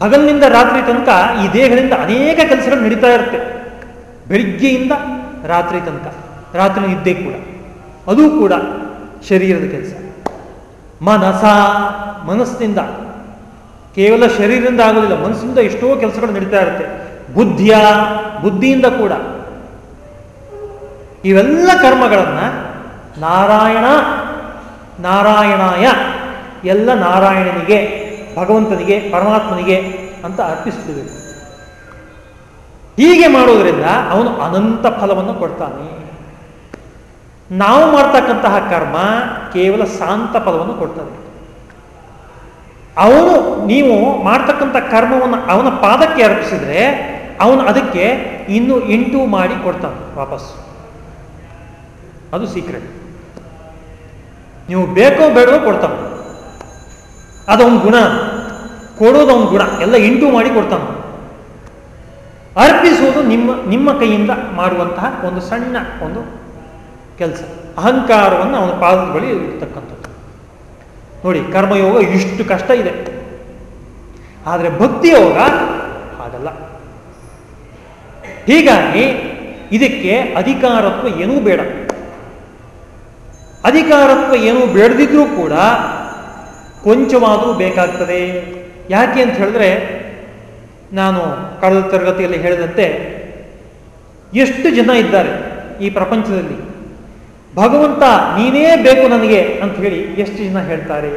ಹಗಲಿನಿಂದ ರಾತ್ರಿ ತನಕ ಈ ದೇಹದಿಂದ ಅನೇಕ ಕೆಲಸಗಳು ನಡೀತಾ ಇರುತ್ತೆ. ಬೆಳಿಗ್ಗೆಯಿಂದ ರಾತ್ರಿ ತನಕ, ರಾತ್ರಿ ನಿದ್ದೆ ಕೂಡ, ಅದು ಕೂಡ ಶರೀರದ ಕೆಲಸ. ಮನಸ, ಮನಸ್ಸಿನಿಂದ, ಕೇವಲ ಶರೀರದಿಂದ ಆಗೋದಿಲ್ಲ ಮನಸ್ಸಿಂದ ಎಷ್ಟೋ ಕೆಲಸಗಳು ನಡೀತಾ ಇರುತ್ತೆ. ಬುದ್ಧಿಯ, ಬುದ್ಧಿಯಿಂದ ಕೂಡ. ಇವೆಲ್ಲ ಕರ್ಮಗಳನ್ನು ನಾರಾಯಣ, ನಾರಾಯಣಾಯ, ಎಲ್ಲ ನಾರಾಯಣನಿಗೆ, ಭಗವಂತನಿಗೆ, ಪರಮಾತ್ಮನಿಗೆ ಅಂತ ಅರ್ಪಿಸ್ತಿದ್ದೇವೆ. ಹೀಗೆ ಮಾಡೋದ್ರಿಂದ ಅವನು ಅನಂತ ಫಲವನ್ನು ಕೊಡ್ತಾನೆ. ನಾವು ಮಾಡ್ತಕ್ಕಂತಹ ಕರ್ಮ ಕೇವಲ ಶಾಂತ ಫಲವನ್ನು ಕೊಡ್ತಾನೆ ಅವನು, ನೀವು ಮಾಡ್ತಕ್ಕಂಥ ಕರ್ಮವನ್ನು ಅವನ ಪಾದಕ್ಕೆ ಅರ್ಪಿಸಿದ್ರೆ ಅವನು ಅದಕ್ಕೆ ಇನ್ನು ಎಂಟು ಮಾಡಿ ಕೊಡ್ತಾನೆ ವಾಪಸ್. ಅದು ಸೀಕ್ರೆಟ್ ನೀವು ಬೇಕೋ ಬೇಡವೋ ಕೊಡ್ತಾನೆ. ಅದೊಂದು ಗುಣ. ಕೊಡೋದು ಅವನ ಗುಣ. ಎಲ್ಲ ಎಂಟು ಮಾಡಿ ಕೊಡ್ತಾನೆ. ಅರ್ಪಿಸುವುದು ನಿಮ್ಮ ನಿಮ್ಮ ಕೈಯಿಂದ ಮಾಡುವಂತಹ ಒಂದು ಸಣ್ಣ ಒಂದು ಕೆಲಸ. ಅಹಂಕಾರವನ್ನು ಅವನ ಪಾದದ ಬಳಿ ಇರ್ತಕ್ಕಂಥದ್ದು. ನೋಡಿ, ಕರ್ಮಯೋಗ ಇಷ್ಟು ಕಷ್ಟ ಇದೆ. ಆದರೆ ಭಕ್ತಿಯೋಗ ಹಾಗಲ್ಲ. ಹೀಗಾಗಿ ಇದಕ್ಕೆ ಅಧಿಕಾರತ್ವ ಏನೂ ಬೇಡ. ಅಧಿಕಾರತ್ವ ಏನೂ ಬೇಡದಿದ್ರೂ ಕೂಡ ಕೊಂಚವಾದರೂ ಬೇಕಾಗ್ತದೆ. ಯಾಕೆ ಅಂತ ಹೇಳಿದ್ರೆ ನಾನು ಕಳೆದ ತರಗತಿಯಲ್ಲಿ ಹೇಳಿದಂತೆ ಎಷ್ಟು ಜನ ಇದ್ದಾರೆ ಈ ಪ್ರಪಂಚದಲ್ಲಿ? ಭಗವಂತ ನೀನೇ ಬೇಕು ನನಗೆ ಅಂತ ಹೇಳಿ ಎಷ್ಟು ಜನ ಹೇಳ್ತಾರೆ?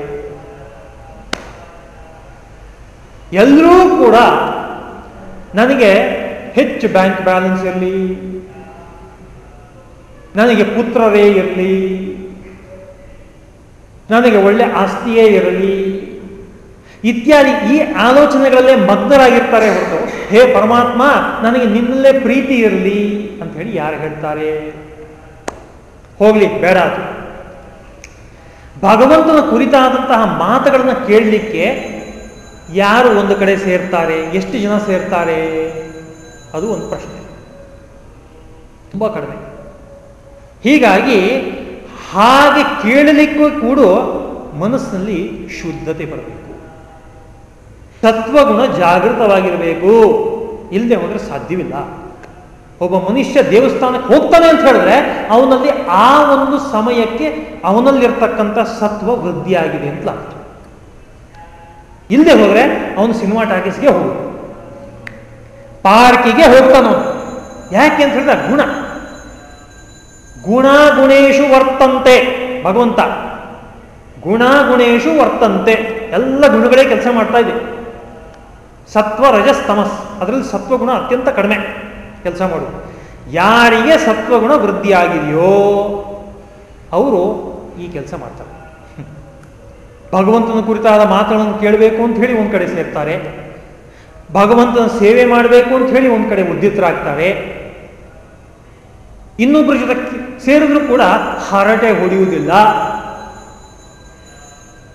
ಎಲ್ಲರೂ ಕೂಡ ನನಗೆ ಹೆಚ್ಚು ಬ್ಯಾಂಕ್ ಬ್ಯಾಲೆನ್ಸ್ ಇರಲಿ, ನನಗೆ ಪುತ್ರರೇ ಇರಲಿ, ನನಗೆ ಒಳ್ಳೆ ಆಸ್ತಿಯೇ ಇರಲಿ ಇತ್ಯಾದಿ ಈ ಆಲೋಚನೆಗಳಲ್ಲೇ ಮಗ್ನರಾಗಿರ್ತಾರೆ ಹೊರತು, ಹೇ ಪರಮಾತ್ಮ, ನನಗೆ ನಿನ್ನಲ್ಲೇ ಪ್ರೀತಿ ಇರಲಿ ಅಂತ ಹೇಳಿ ಯಾರು ಹೇಳ್ತಾರೆ? ಹೋಗ್ಲಿ, ಬೇಡ ಅದು. ಭಗವಂತನ ಕುರಿತಾದಂತಹ ಮಾತುಗಳನ್ನು ಕೇಳಲಿಕ್ಕೆ ಯಾರು ಒಂದು ಕಡೆ ಸೇರ್ತಾರೆ? ಎಷ್ಟು ಜನ ಸೇರ್ತಾರೆ? ಅದು ಒಂದು ಪ್ರಶ್ನೆ. ತುಂಬ ಕಡಿಮೆ. ಹೀಗಾಗಿ ಹಾಗೆ ಕೇಳಲಿಕ್ಕೂ ಕೂಡ ಮನಸ್ಸಿನಲ್ಲಿ ಶುದ್ಧತೆ ಬರಬೇಕು. ತತ್ವಗುಣ ಜಾಗೃತವಾಗಿರಬೇಕು. ಇಲ್ಲದೆ ಹೋದ್ರೆ ಸಾಧ್ಯವಿಲ್ಲ. ಒಬ್ಬ ಮನುಷ್ಯ ದೇವಸ್ಥಾನಕ್ಕೆ ಹೋಗ್ತಾನೆ ಅಂತ ಹೇಳಿದ್ರೆ ಅವನಲ್ಲಿ ಆ ಒಂದು ಸಮಯಕ್ಕೆ ಅವನಲ್ಲಿರ್ತಕ್ಕಂಥ ಸತ್ವ ವೃದ್ಧಿಯಾಗಿದೆ ಅಂತ ಅರ್ಥ. ಇಲ್ಲದೆ ಹೋದ್ರೆ ಅವನು ಸಿನಿಮಾ ಟಾಕೀಸ್ಗೆ ಹೋಗ. ಪಾರ್ಕಿಗೆ ಹೋಗ್ತಾನವನು ಯಾಕೆ ಅಂತ ಹೇಳಿದ್ರೆ ಗುಣ. ಗುಣ ಗುಣೇಶು ವರ್ತಂತೆ ಭಗವಂತ. ಗುಣ ಗುಣೇಶು ವರ್ತಂತೆ. ಎಲ್ಲ ಗುಣಗಳೇ ಕೆಲಸ ಮಾಡ್ತಾ ಇದೆ. ಸತ್ವ ರಜಸ್ ತಮಸ್. ಅದರಲ್ಲಿ ಸತ್ವಗುಣ ಅತ್ಯಂತ ಕಡಿಮೆ. ಕೆಲಸ ಮಾಡು. ಯಾರಿಗೆ ಸತ್ವಗುಣ ವೃದ್ಧಿಯಾಗಿದೆಯೋ ಅವರು ಈ ಕೆಲಸ ಮಾಡ್ತಾರೆ. ಭಗವಂತನ ಕುರಿತಾದ ಮಾತುಗಳನ್ನು ಕೇಳಬೇಕು ಅಂತ ಹೇಳಿ ಒಂದು ಕಡೆ ಸೇರ್ತಾರೆ. ಭಗವಂತನ ಸೇವೆ ಮಾಡಬೇಕು ಅಂತ ಹೇಳಿ ಒಂದು ಕಡೆ ಉದ್ದಿತರಾಗ್ತಾರೆ. ಇನ್ನೊಬ್ಬರ ಜೊತೆ ಸೇರಿದ್ರು ಕೂಡ ಹರಟೆ ಹೊಡೆಯುವುದಿಲ್ಲ.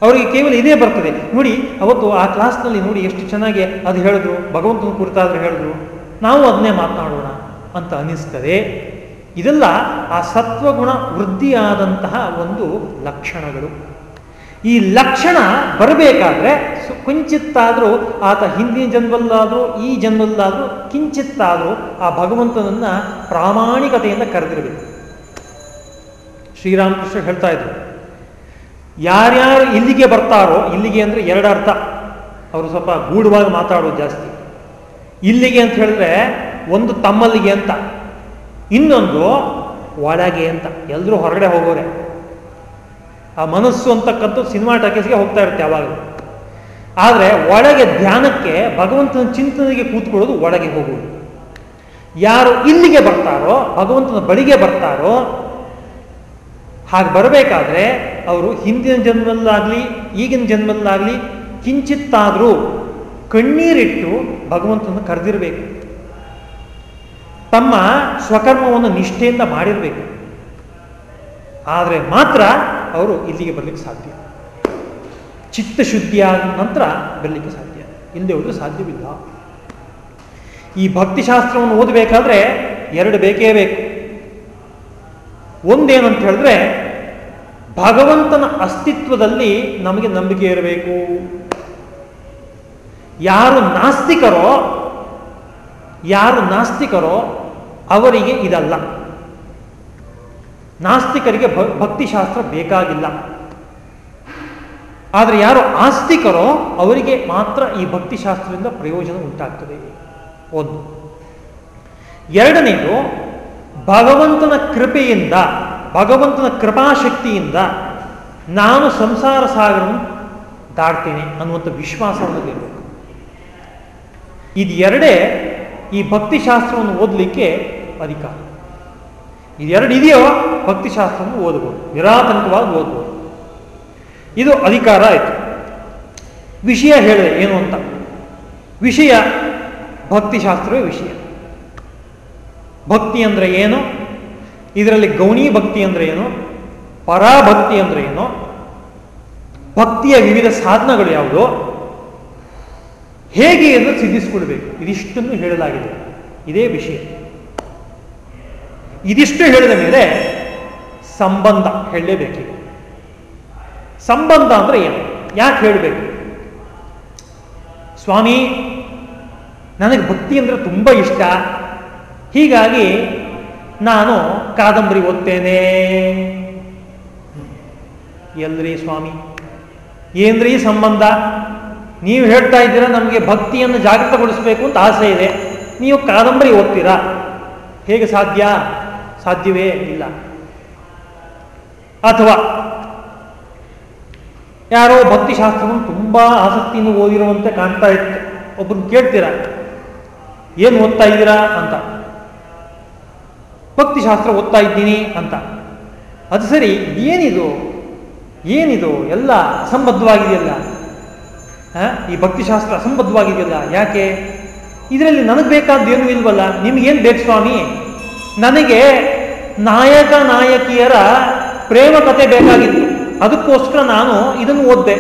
ಅವರಿಗೆ ಕೇವಲ ಇದೇ ಬರ್ತದೆ. ನೋಡಿ, ಅವತ್ತು ಆ ಕ್ಲಾಸ್ನಲ್ಲಿ ನೋಡಿ ಎಷ್ಟು ಚೆನ್ನಾಗಿ ಅದು ಹೇಳಿದ್ರು, ಭಗವಂತನ ಕುರಿತಾದ್ರೆ ಹೇಳಿದ್ರು, ನಾವು ಅದನ್ನೇ ಮಾತನಾಡೋಣ ಅಂತ ಅನಿಸ್ತದೆ. ಇದೆಲ್ಲ ಆ ಸತ್ವಗುಣ ವೃದ್ಧಿಯಾದಂತಹ ಒಂದು ಲಕ್ಷಣಗಳು. ಈ ಲಕ್ಷಣ ಬರಬೇಕಾದ್ರೆ ಕಿಂಚಿತ್ತಾದರೂ ಆತ ಹಿಂದಿನ ಜನ್ಮದಲ್ಲಾದರೂ, ಈ ಜನ್ಮದಲ್ಲಾದರೂ, ಕಿಂಚಿತ್ತಾದರೂ ಆ ಭಗವಂತನನ್ನ ಪ್ರಾಮಾಣಿಕತೆಯಿಂದ ಕರೆದಿರಬೇಕು. ಶ್ರೀರಾಮಕೃಷ್ಣ ಹೇಳ್ತಾ ಇದ್ರು ಯಾರ್ಯಾರು ಇಲ್ಲಿಗೆ ಬರ್ತಾರೋ, ಇಲ್ಲಿಗೆ ಅಂದರೆ ಎರಡು ಅರ್ಥ ಅವರು ಸ್ವಲ್ಪ ಗೂಢವಾಗಿ ಮಾತಾಡೋದು ಜಾಸ್ತಿ. ಇಲ್ಲಿಗೆ ಅಂತ ಹೇಳಿದ್ರೆ ಒಂದು ತಮ್ಮಲ್ಲಿಗೆ ಅಂತ. ಇನ್ನೊಂದು ಒಳಗೆ ಅಂತ. ಎಲ್ಲರೂ ಹೊರಗಡೆ ಹೋಗೋರೆ. ಆ ಮನಸ್ಸು ಅಂತಕ್ಕಂಥ ಸಿನಿಮಾ ಟಾಕೀಸ್ಗೆ ಹೋಗ್ತಾ ಇರುತ್ತೆ ಯಾವಾಗಲೂ. ಆದರೆ ಒಳಗೆ ಧ್ಯಾನಕ್ಕೆ ಭಗವಂತನ ಚಿಂತನೆಗೆ ಕೂತ್ಕೊಳ್ಳೋದು ಒಳಗೆ ಹೋಗುವುದು ಯಾರು ಇಲ್ಲಿಗೆ ಬರ್ತಾರೋ, ಭಗವಂತನ ಬಳಿಗೆ ಬರ್ತಾರೋ ಹಾಗೆ ಬರಬೇಕಾದ್ರೆ ಅವರು ಹಿಂದಿನ ಜನ್ಮದಲ್ಲಾಗಲಿ, ಈಗಿನ ಜನ್ಮದಲ್ಲಾಗಲಿ ಕಿಂಚಿತ್ತಾದರೂ ಕಣ್ಣೀರಿಟ್ಟು ಭಗವಂತನ ಕರೆದಿರಬೇಕು. ತಮ್ಮ ಸ್ವಕರ್ಮವನ್ನು ನಿಷ್ಠೆಯಿಂದ ಮಾಡಿರಬೇಕು. ಆದರೆ ಮಾತ್ರ ಅವರು ಇಲ್ಲಿಗೆ ಬರಲಿಕ್ಕೆ ಸಾಧ್ಯ. ಚಿತ್ತ ಚಿತ್ತಶುದ್ಧಿಯಾದ ನಂತರ ಬರಲಿಕ್ಕೆ ಸಾಧ್ಯ. ಇಲ್ಲದೆ ಹೋದ್ರೆ ಸಾಧ್ಯವಿಲ್ಲ. ಈ ಭಕ್ತಿಶಾಸ್ತ್ರವನ್ನು ಓದಬೇಕಾದ್ರೆ ಎರಡು ಬೇಕೇ ಬೇಕು. ಒಂದೇನಂತ ಹೇಳಿದ್ರೆ, ಭಗವಂತನ ಅಸ್ತಿತ್ವದಲ್ಲಿ ನಮಗೆ ನಂಬಿಕೆ ಇರಬೇಕು. ಯಾರು ನಾಸ್ತಿಕರೋ ಯಾರು ನಾಸ್ತಿಕರೋ, ಅವರಿಗೆ ಇದಲ್ಲ. ನಾಸ್ತಿಕರಿಗೆ ಭಕ್ತಿಶಾಸ್ತ್ರ ಬೇಕಾಗಿಲ್ಲ. ಆದರೆ ಯಾರು ಆಸ್ತಿಕರೋ, ಅವರಿಗೆ ಮಾತ್ರ ಈ ಭಕ್ತಿಶಾಸ್ತ್ರದಿಂದ ಪ್ರಯೋಜನ ಉಂಟಾಗ್ತದೆ. ಒಂದು. ಎರಡನೇದು ಭಗವಂತನ ಕೃಪೆಯಿಂದ, ಭಗವಂತನ ಕೃಪಾಶಕ್ತಿಯಿಂದ ನಾನು ಸಂಸಾರ ಸಾಗರವನ್ನು ದಾಟ್ತೀನಿ ಅನ್ನುವಂಥ ವಿಶ್ವಾಸ ಇರಬೇಕು ಇದು ಎರಡೇ ಈ ಭಕ್ತಿಶಾಸ್ತ್ರವನ್ನು ಓದಲಿಕ್ಕೆ ಅಧಿಕಾರ. ಇದೆರಡು ಇದೆಯೋ ಭಕ್ತಿಶಾಸ್ತ್ರವನ್ನು ಓದಬಹುದು ನಿರಾತಂಕವಾಗಿ ಓದ್ಬೋದು. ಇದು ಅಧಿಕಾರ ಆಯಿತು. ವಿಷಯ ಹೇಳಿದೆ ಏನು ಅಂತ. ವಿಷಯ ಭಕ್ತಿಶಾಸ್ತ್ರವೇ ವಿಷಯ. ಭಕ್ತಿ ಅಂದರೆ ಏನು? ಇದರಲ್ಲಿ ಗೌಣಿ ಭಕ್ತಿ ಅಂದರೆ ಏನು? ಪರಾಭಕ್ತಿ ಅಂದರೆ ಏನು? ಭಕ್ತಿಯ ವಿವಿಧ ಸಾಧನಗಳು ಯಾವುದು? ಹೇಗೆ ಎಂದು ಸಿದ್ಧಿಸಿಕೊಳ್ಬೇಕು ಇದಿಷ್ಟನ್ನು ಹೇಳಲಾಗಿದೆ. ಇದೇ ವಿಷಯ. ಇದಿಷ್ಟು ಹೇಳಿದ ಮೇಲೆ ಸಂಬಂಧ ಹೇಳಲೇಬೇಕು. ಸಂಬಂಧ ಅಂದ್ರೆ ಏನು? ಯಾಕೆ ಹೇಳಬೇಕು? ಸ್ವಾಮಿ, ನನಗೆ ಭಕ್ತಿ ಅಂದರೆ ತುಂಬ ಇಷ್ಟ. ಹೀಗಾಗಿ ನಾನು ಕಾದಂಬರಿ ಓದ್ತೇನೆ. ಎಲ್ರಿ ಸ್ವಾಮಿ, ಏನ್ರಿ ಸಂಬಂಧ? ನೀವು ಹೇಳ್ತಾ ಇದ್ದೀರಾ, ನಮಗೆ ಭಕ್ತಿಯನ್ನು ಜಾಗೃತಗೊಳಿಸಬೇಕು ಅಂತ ಆಸೆ ಇದೆ. ನೀವು ಕಾದಂಬರಿ ಓದ್ತೀರಾ? ಹೇಗೆ ಸಾಧ್ಯ? ಸಾಧ್ಯವೇ ಇಲ್ಲ. ಅಥವಾ ಯಾರೋ ಭಕ್ತಿಶಾಸ್ತ್ರವನ್ನು ತುಂಬ ಆಸಕ್ತಿಯಿಂದ ಓದಿರುವಂತೆ ಕಾಣ್ತಾ ಇತ್ತು. ಒಬ್ಬರು ಕೇಳ್ತೀರಾ, ಏನು ಓದ್ತಾ ಇದ್ದೀರಾ? ಅಂತ. ಭಕ್ತಿಶಾಸ್ತ್ರ ಓದ್ತಾ ಇದ್ದೀನಿ ಅಂತ. ಅದು ಸರಿ, ಏನಿದು? ಏನಿದು? ಎಲ್ಲ ಅಸಂಬದ್ಧವಾಗಿದೆಯಲ್ಲ? ಈ ಭಕ್ತಿಶಾಸ್ತ್ರ ಅಸಂಬದ್ಧವಾಗಿದೆಯಲ್ಲ? ಯಾಕೆ? ಇದರಲ್ಲಿ ನನಗೆ ಬೇಕಾದ್ದೇನು ಇಲ್ವಲ್ಲ? ನಿಮಗೇನು ಬೇಕು ಸ್ವಾಮಿ? ನನಗೆ ನಾಯಕ ನಾಯಕಿಯರ ಪ್ರೇಮ ಕತೆ ಬೇಕಾಗಿತ್ತು. ಅದಕ್ಕೋಸ್ಕರ ನಾನು ಇದನ್ನು ಓದ್ದೆ.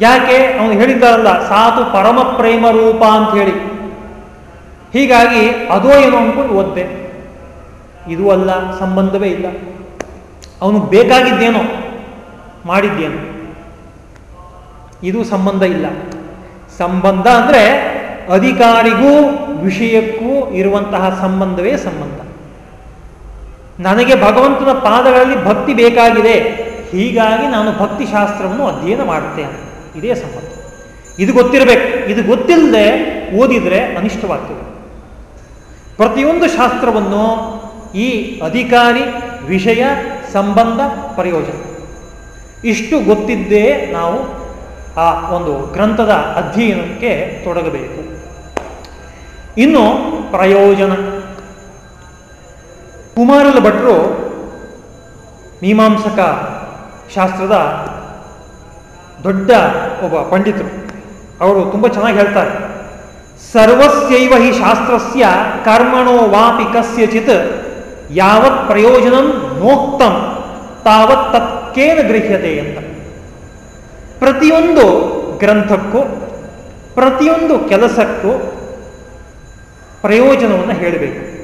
ಯಾಕೆ? ಅವನು ಹೇಳಿದ್ದಾರಲ್ಲ ಸಾತು ಪರಮ ಪ್ರೇಮ ರೂಪ ಅಂತ ಹೇಳಿ. ಹೀಗಾಗಿ ಅದೋ ಏನೋ ಅಂದ್ಕೊಂಡು ಓದ್ದೆ. ಇದು ಅಲ್ಲ, ಸಂಬಂಧವೇ ಇಲ್ಲ. ಅವನು ಬೇಕಾಗಿದ್ದೇನೋ, ಮಾಡಿದ್ದೇನು. ಇದು ಸಂಬಂಧ ಇಲ್ಲ. ಸಂಬಂಧ ಅಂದರೆ ಅಧಿಕಾರಿಗೂ, ವಿಷಯಕ್ಕೂ ಇರುವಂತಹ ಸಂಬಂಧವೇ ಸಂಬಂಧ. ನನಗೆ ಭಗವಂತನ ಪಾದಗಳಲ್ಲಿ ಭಕ್ತಿ ಬೇಕಾಗಿದೆ, ಹೀಗಾಗಿ ನಾನು ಭಕ್ತಿ ಶಾಸ್ತ್ರವನ್ನು ಅಧ್ಯಯನ ಮಾಡುತ್ತೇನೆ. ಇದೇ ಸಂಬಂಧ. ಇದು ಗೊತ್ತಿರಬೇಕು. ಇದು ಗೊತ್ತಿಲ್ಲದೆ ಓದಿದರೆ ಅನಿಷ್ಟವಾಗ್ತದೆ. ಪ್ರತಿಯೊಂದು ಶಾಸ್ತ್ರವನ್ನು ಈ ಅಧಿಕಾರಿ ವಿಷಯ ಸಂಬಂಧ ಪ್ರಯೋಜನ. ಇಷ್ಟು ಗೊತ್ತಿದ್ದೇ ನಾವು ಆ ಒಂದು ಗ್ರಂಥದ ಅಧ್ಯಯನಕ್ಕೆ ತೊಡಗಬೇಕು. ಇನ್ನು ಪ್ರಯೋಜನ. ಕುಮಾರಲ ಭಟ್ರು ಮೀಮಾಂಸಕ ಶಾಸ್ತ್ರದ ದೊಡ್ಡ ಒಬ್ಬ ಪಂಡಿತರು. ಅವರು ತುಂಬ ಚೆನ್ನಾಗಿ ಹೇಳ್ತಾರೆ. ಸರ್ವಸ್ಯೈವ ಹಿ ಶಾಸ್ತ್ರಸ್ಯ ಕರ್ಮಣೋ ವಾಪಿ ಕಸ್ಯಚಿತ್ ಯಾವತ್ ಪ್ರಯೋಜನಂ ಮೋಕ್ತಂ, ತಾವತ್ ತತ್ಕೇನ ಗೃಹ್ಯತೆ ಅಂತ. ಪ್ರತಿಯೊಂದು ಗ್ರಂಥಕ್ಕೂ, ಪ್ರತಿಯೊಂದು ಕೆಲಸಕ್ಕೂ ಪ್ರಯೋಜನವನ್ನು ಹೇಳಬೇಕು.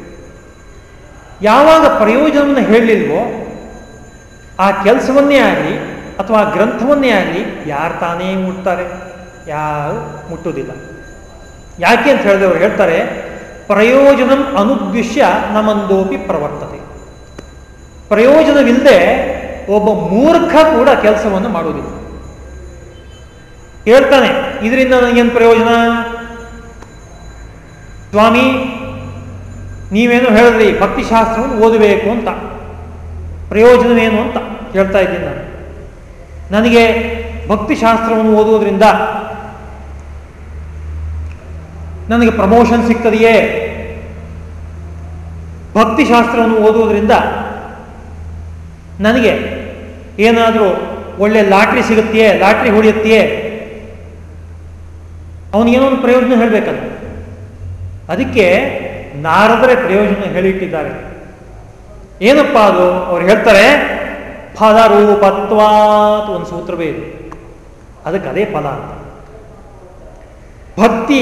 ಯಾವಾಗ ಪ್ರಯೋಜನವನ್ನು ಹೇಳಲಿಲ್ವೋ, ಆ ಕೆಲಸವನ್ನೇ ಆಗಲಿ ಅಥವಾ ಗ್ರಂಥವನ್ನೇ ಆಗಲಿ ಯಾರು ತಾನೇ ಮುಟ್ತಾರೆ? ಯಾರು ಮುಟ್ಟುವುದಿಲ್ಲ. ಯಾಕೆ ಅಂತ ಹೇಳಿದವರು ಹೇಳ್ತಾರೆ ಪ್ರಯೋಜನಂ ಅನುದ್ವಿಷ್ಯ ನಮಂದೋಪಿ ಪ್ರವರ್ತತೆ. ಪ್ರಯೋಜನವಿಲ್ಲದೆ ಒಬ್ಬ ಮೂರ್ಖ ಕೂಡ ಕೆಲಸವನ್ನು ಮಾಡುವುದಿಲ್ಲ. ಹೇಳ್ತಾನೆ, ಇದರಿಂದ ನನಗೇನು ಪ್ರಯೋಜನ? ಸ್ವಾಮಿ, ನೀವೇನು ಹೇಳಿದ್ರಿ, ಭಕ್ತಿಶಾಸ್ತ್ರವನ್ನು ಓದಬೇಕು ಅಂತ. ಪ್ರಯೋಜನವೇನು ಅಂತ? ಹೇಳ್ತಾ ಇದ್ದೀನಿ ನಾನು. ನನಗೆ ಭಕ್ತಿಶಾಸ್ತ್ರವನ್ನು ಓದುವುದರಿಂದ ನನಗೆ ಪ್ರಮೋಷನ್ ಸಿಗ್ತದೆಯೇ? ಭಕ್ತಿಶಾಸ್ತ್ರವನ್ನು ಓದುವುದರಿಂದ ನನಗೆ ಏನಾದರೂ ಒಳ್ಳೆ ಲಾಟ್ರಿ ಸಿಗುತ್ತೆಯೇ? ಲಾಟ್ರಿ ಹೊಡೆಯುತ್ತೆಯೇ? ಅವನಿಗೇನೋ ಒಂದು ಪ್ರಯೋಜನ ಹೇಳಬೇಕಲ್ಲ. ಅದಕ್ಕೆ ನಾರದರೆ ಪ್ರಯೋಜನ ಹೇಳಿಟ್ಟಿದ್ದಾರೆ. ಏನಪ್ಪ ಅದು? ಅವ್ರು ಹೇಳ್ತಾರೆ, ಫಲರೂಪತ್ವಾತ್ ಒಂದು ಸೂತ್ರವೇ ಇದೆ. ಅದಕ್ಕೆ ಅದೇ ಫಲ ಅಂತ. ಭಕ್ತಿ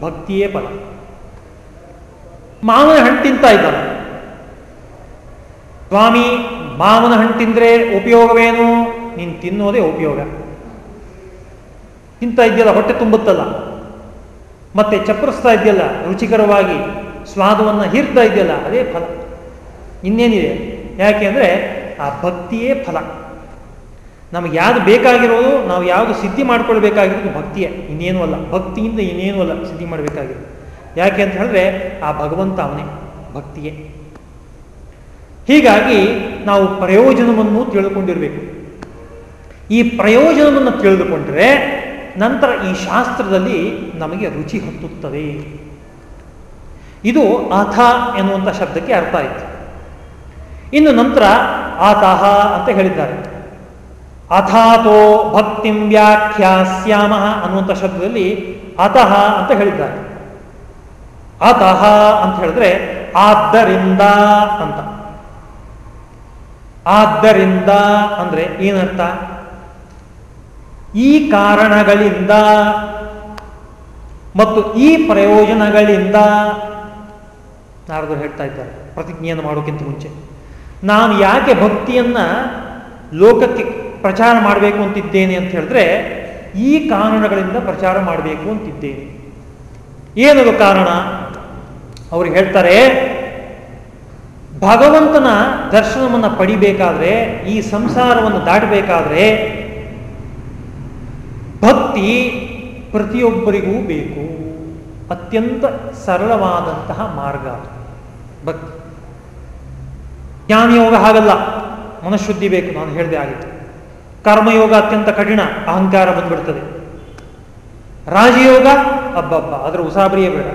ಭಕ್ತಿಯೇ ಫಲ ಮಾವನ ಹಣ್ಣು ತಿಂತಾ ಇದ್ದಾನೆ. ಸ್ವಾಮಿ, ಮಾವನ ಹಣ್ಣು ತಿಂದ್ರೆ ಉಪಯೋಗವೇನು? ನೀನು ತಿನ್ನೋದೇ ಉಪಯೋಗ. ತಿಂತ ಇದೆಯಲ್ಲ ಹೊಟ್ಟೆ ತುಂಬುತ್ತಲ್ಲ. ಮತ್ತೆ ಚಪ್ಪರಿಸ್ತಾ ಇದೆಯಲ್ಲ ರುಚಿಕರವಾಗಿ ಸ್ವಾದವನ್ನು ಹೀರ್ತಾ ಇದೆಯಲ್ಲ ಅದೇ ಫಲ. ಇನ್ನೇನಿದೆ? ಯಾಕೆ ಅಂದರೆ ಆ ಭಕ್ತಿಯೇ ಫಲ. ನಮಗೆ ಯಾವುದು ಬೇಕಾಗಿರೋದು, ನಾವು ಯಾವುದು ಸಿದ್ಧಿ ಮಾಡ್ಕೊಳ್ಬೇಕಾಗಿರೋದು ಭಕ್ತಿಯೇ. ಇನ್ನೇನು ಅಲ್ಲ. ಭಕ್ತಿಯಿಂದ ಇನ್ನೇನು ಅಲ್ಲ ಸಿದ್ಧಿ ಮಾಡಬೇಕಾಗಿರೋದು. ಯಾಕೆ ಅಂತ ಹೇಳಿದ್ರೆ, ಆ ಭಗವಂತ ಅವನೇ, ಭಕ್ತಿಯೇ. ಹೀಗಾಗಿ ನಾವು ಪ್ರಯೋಜನವನ್ನು ತಿಳಿದುಕೊಂಡಿರಬೇಕು ಈ ಪ್ರಯೋಜನವನ್ನು ತಿಳಿದುಕೊಂಡ್ರೆ ನಂತರ ಈ ಶಾಸ್ತ್ರದಲ್ಲಿ ನಮಗೆ ರುಚಿ ಹತ್ತುತ್ತದೆ. ಇದು ಅಥ ಎನ್ನುವಂಥ ಶಬ್ದಕ್ಕೆ ಅರ್ಥ ಆಯಿತು. ಇನ್ನು ನಂತರ ಆತಃ ಅಂತ ಹೇಳಿದ್ದಾರೆ. ಅಥಾತೋ ಭಕ್ತಿಂ ವ್ಯಾಖ್ಯಾಸ್ಯಾಮ ಅನ್ನುವಂಥ ಶಬ್ದದಲ್ಲಿ ಅತಃ ಅಂತ ಹೇಳಿದ್ದಾರೆ. ಅತಃ ಅಂತ ಹೇಳಿದ್ರೆ ಆದ್ದರಿಂದ ಅಂತ. ಆದ್ದರಿಂದ ಅಂದ್ರೆ ಏನರ್ಥ? ಈ ಕಾರಣಗಳಿಂದ ಮತ್ತು ಈ ಪ್ರಯೋಜನಗಳಿಂದ ನಾರದರು ಹೇಳ್ತಾ ಇದ್ದಾರೆ, ಪ್ರತಿಜ್ಞೆಯನ್ನು ಮಾಡೋಕ್ಕಿಂತ ಮುಂಚೆ. ನಾನು ಯಾಕೆ ಭಕ್ತಿಯನ್ನ ಲೋಕಕ್ಕೆ ಪ್ರಚಾರ ಮಾಡಬೇಕು ಅಂತಿದ್ದೇನೆ ಅಂತ ಹೇಳಿದ್ರೆ, ಈ ಕಾರಣಗಳಿಂದ ಪ್ರಚಾರ ಮಾಡಬೇಕು ಅಂತಿದ್ದೇನೆ. ಏನದು ಕಾರಣ? ಅವರು ಹೇಳ್ತಾರೆ, ಭಗವಂತನ ದರ್ಶನವನ್ನು ಪಡಿಬೇಕಾದ್ರೆ, ಈ ಸಂಸಾರವನ್ನು ದಾಟಬೇಕಾದ್ರೆ ಭಕ್ತಿ ಪ್ರತಿಯೊಬ್ಬರಿಗೂ ಬೇಕು. ಅತ್ಯಂತ ಸರಳವಾದಂತಹ ಮಾರ್ಗ ಭಕ್ತಿ. ಜ್ಞಾನಯೋಗ ಹಾಗಲ್ಲ, ಮನಃಶುದ್ಧಿ ಬೇಕು ನಾನು ಹೇಳಿದೆ ಆಗಿತ್ತು ಕರ್ಮಯೋಗ ಅತ್ಯಂತ ಕಠಿಣ, ಅಹಂಕಾರ ಬಂದ್ಬಿಡ್ತದೆ. ರಾಜಯೋಗ, ಅಬ್ಬಬ್ಬ ಅದರ ಉಸಾಬರಿಯೇ ಬೇಡ.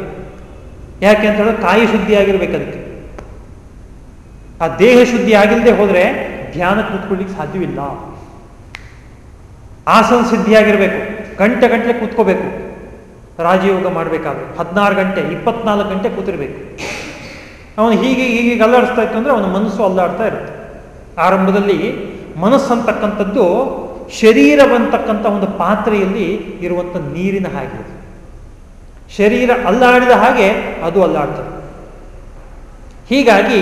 ಯಾಕೆ ಅಂತ ಹೇಳಿದ್ರೆ ಕಾಯಿ ಶುದ್ಧಿ ಆಗಿರ್ಬೇಕು ಅದಕ್ಕೆ. ಆ ದೇಹ ಶುದ್ಧಿ ಆಗಿಲ್ಲದೆ ಹೋದ್ರೆ ಧ್ಯಾನ ಕೂತ್ಕೊಳ್ಳಿಕ್ಕೆ ಸಾಧ್ಯವಿಲ್ಲ. ಆಸನ ಸಿದ್ಧಿಯಾಗಿರ್ಬೇಕು ಗಂಟೆ ಗಂಟೆ ಕೂತ್ಕೋಬೇಕು. ರಾಜಯೋಗ ಮಾಡಬೇಕಾದ್ರೆ ಹದಿನಾರು ಗಂಟೆ, ಇಪ್ಪತ್ನಾಲ್ಕು ಗಂಟೆ ಕೂತಿರ್ಬೇಕು. ಅವನು ಹೀಗೆ ಹೀಗೆ ಅಲ್ಲಾಡಿಸ್ತಾ ಇತ್ತು ಅಂದ್ರೆ ಅವನ ಮನಸ್ಸು ಅಲ್ಲಾಡ್ತಾ ಇರುತ್ತೆ. ಆರಂಭದಲ್ಲಿ ಮನಸ್ಸಂತಕ್ಕಂಥದ್ದು ಶರೀರ ಬಂತಕ್ಕಂಥ ಒಂದು ಪಾತ್ರೆಯಲ್ಲಿ ಇರುವಂಥ ನೀರಿನ ಹಾಗೆ ಶರೀರ ಅಲ್ಲಾಡಿದ ಹಾಗೆ ಅದು ಅಲ್ಲಾಡ್ತದೆ. ಹೀಗಾಗಿ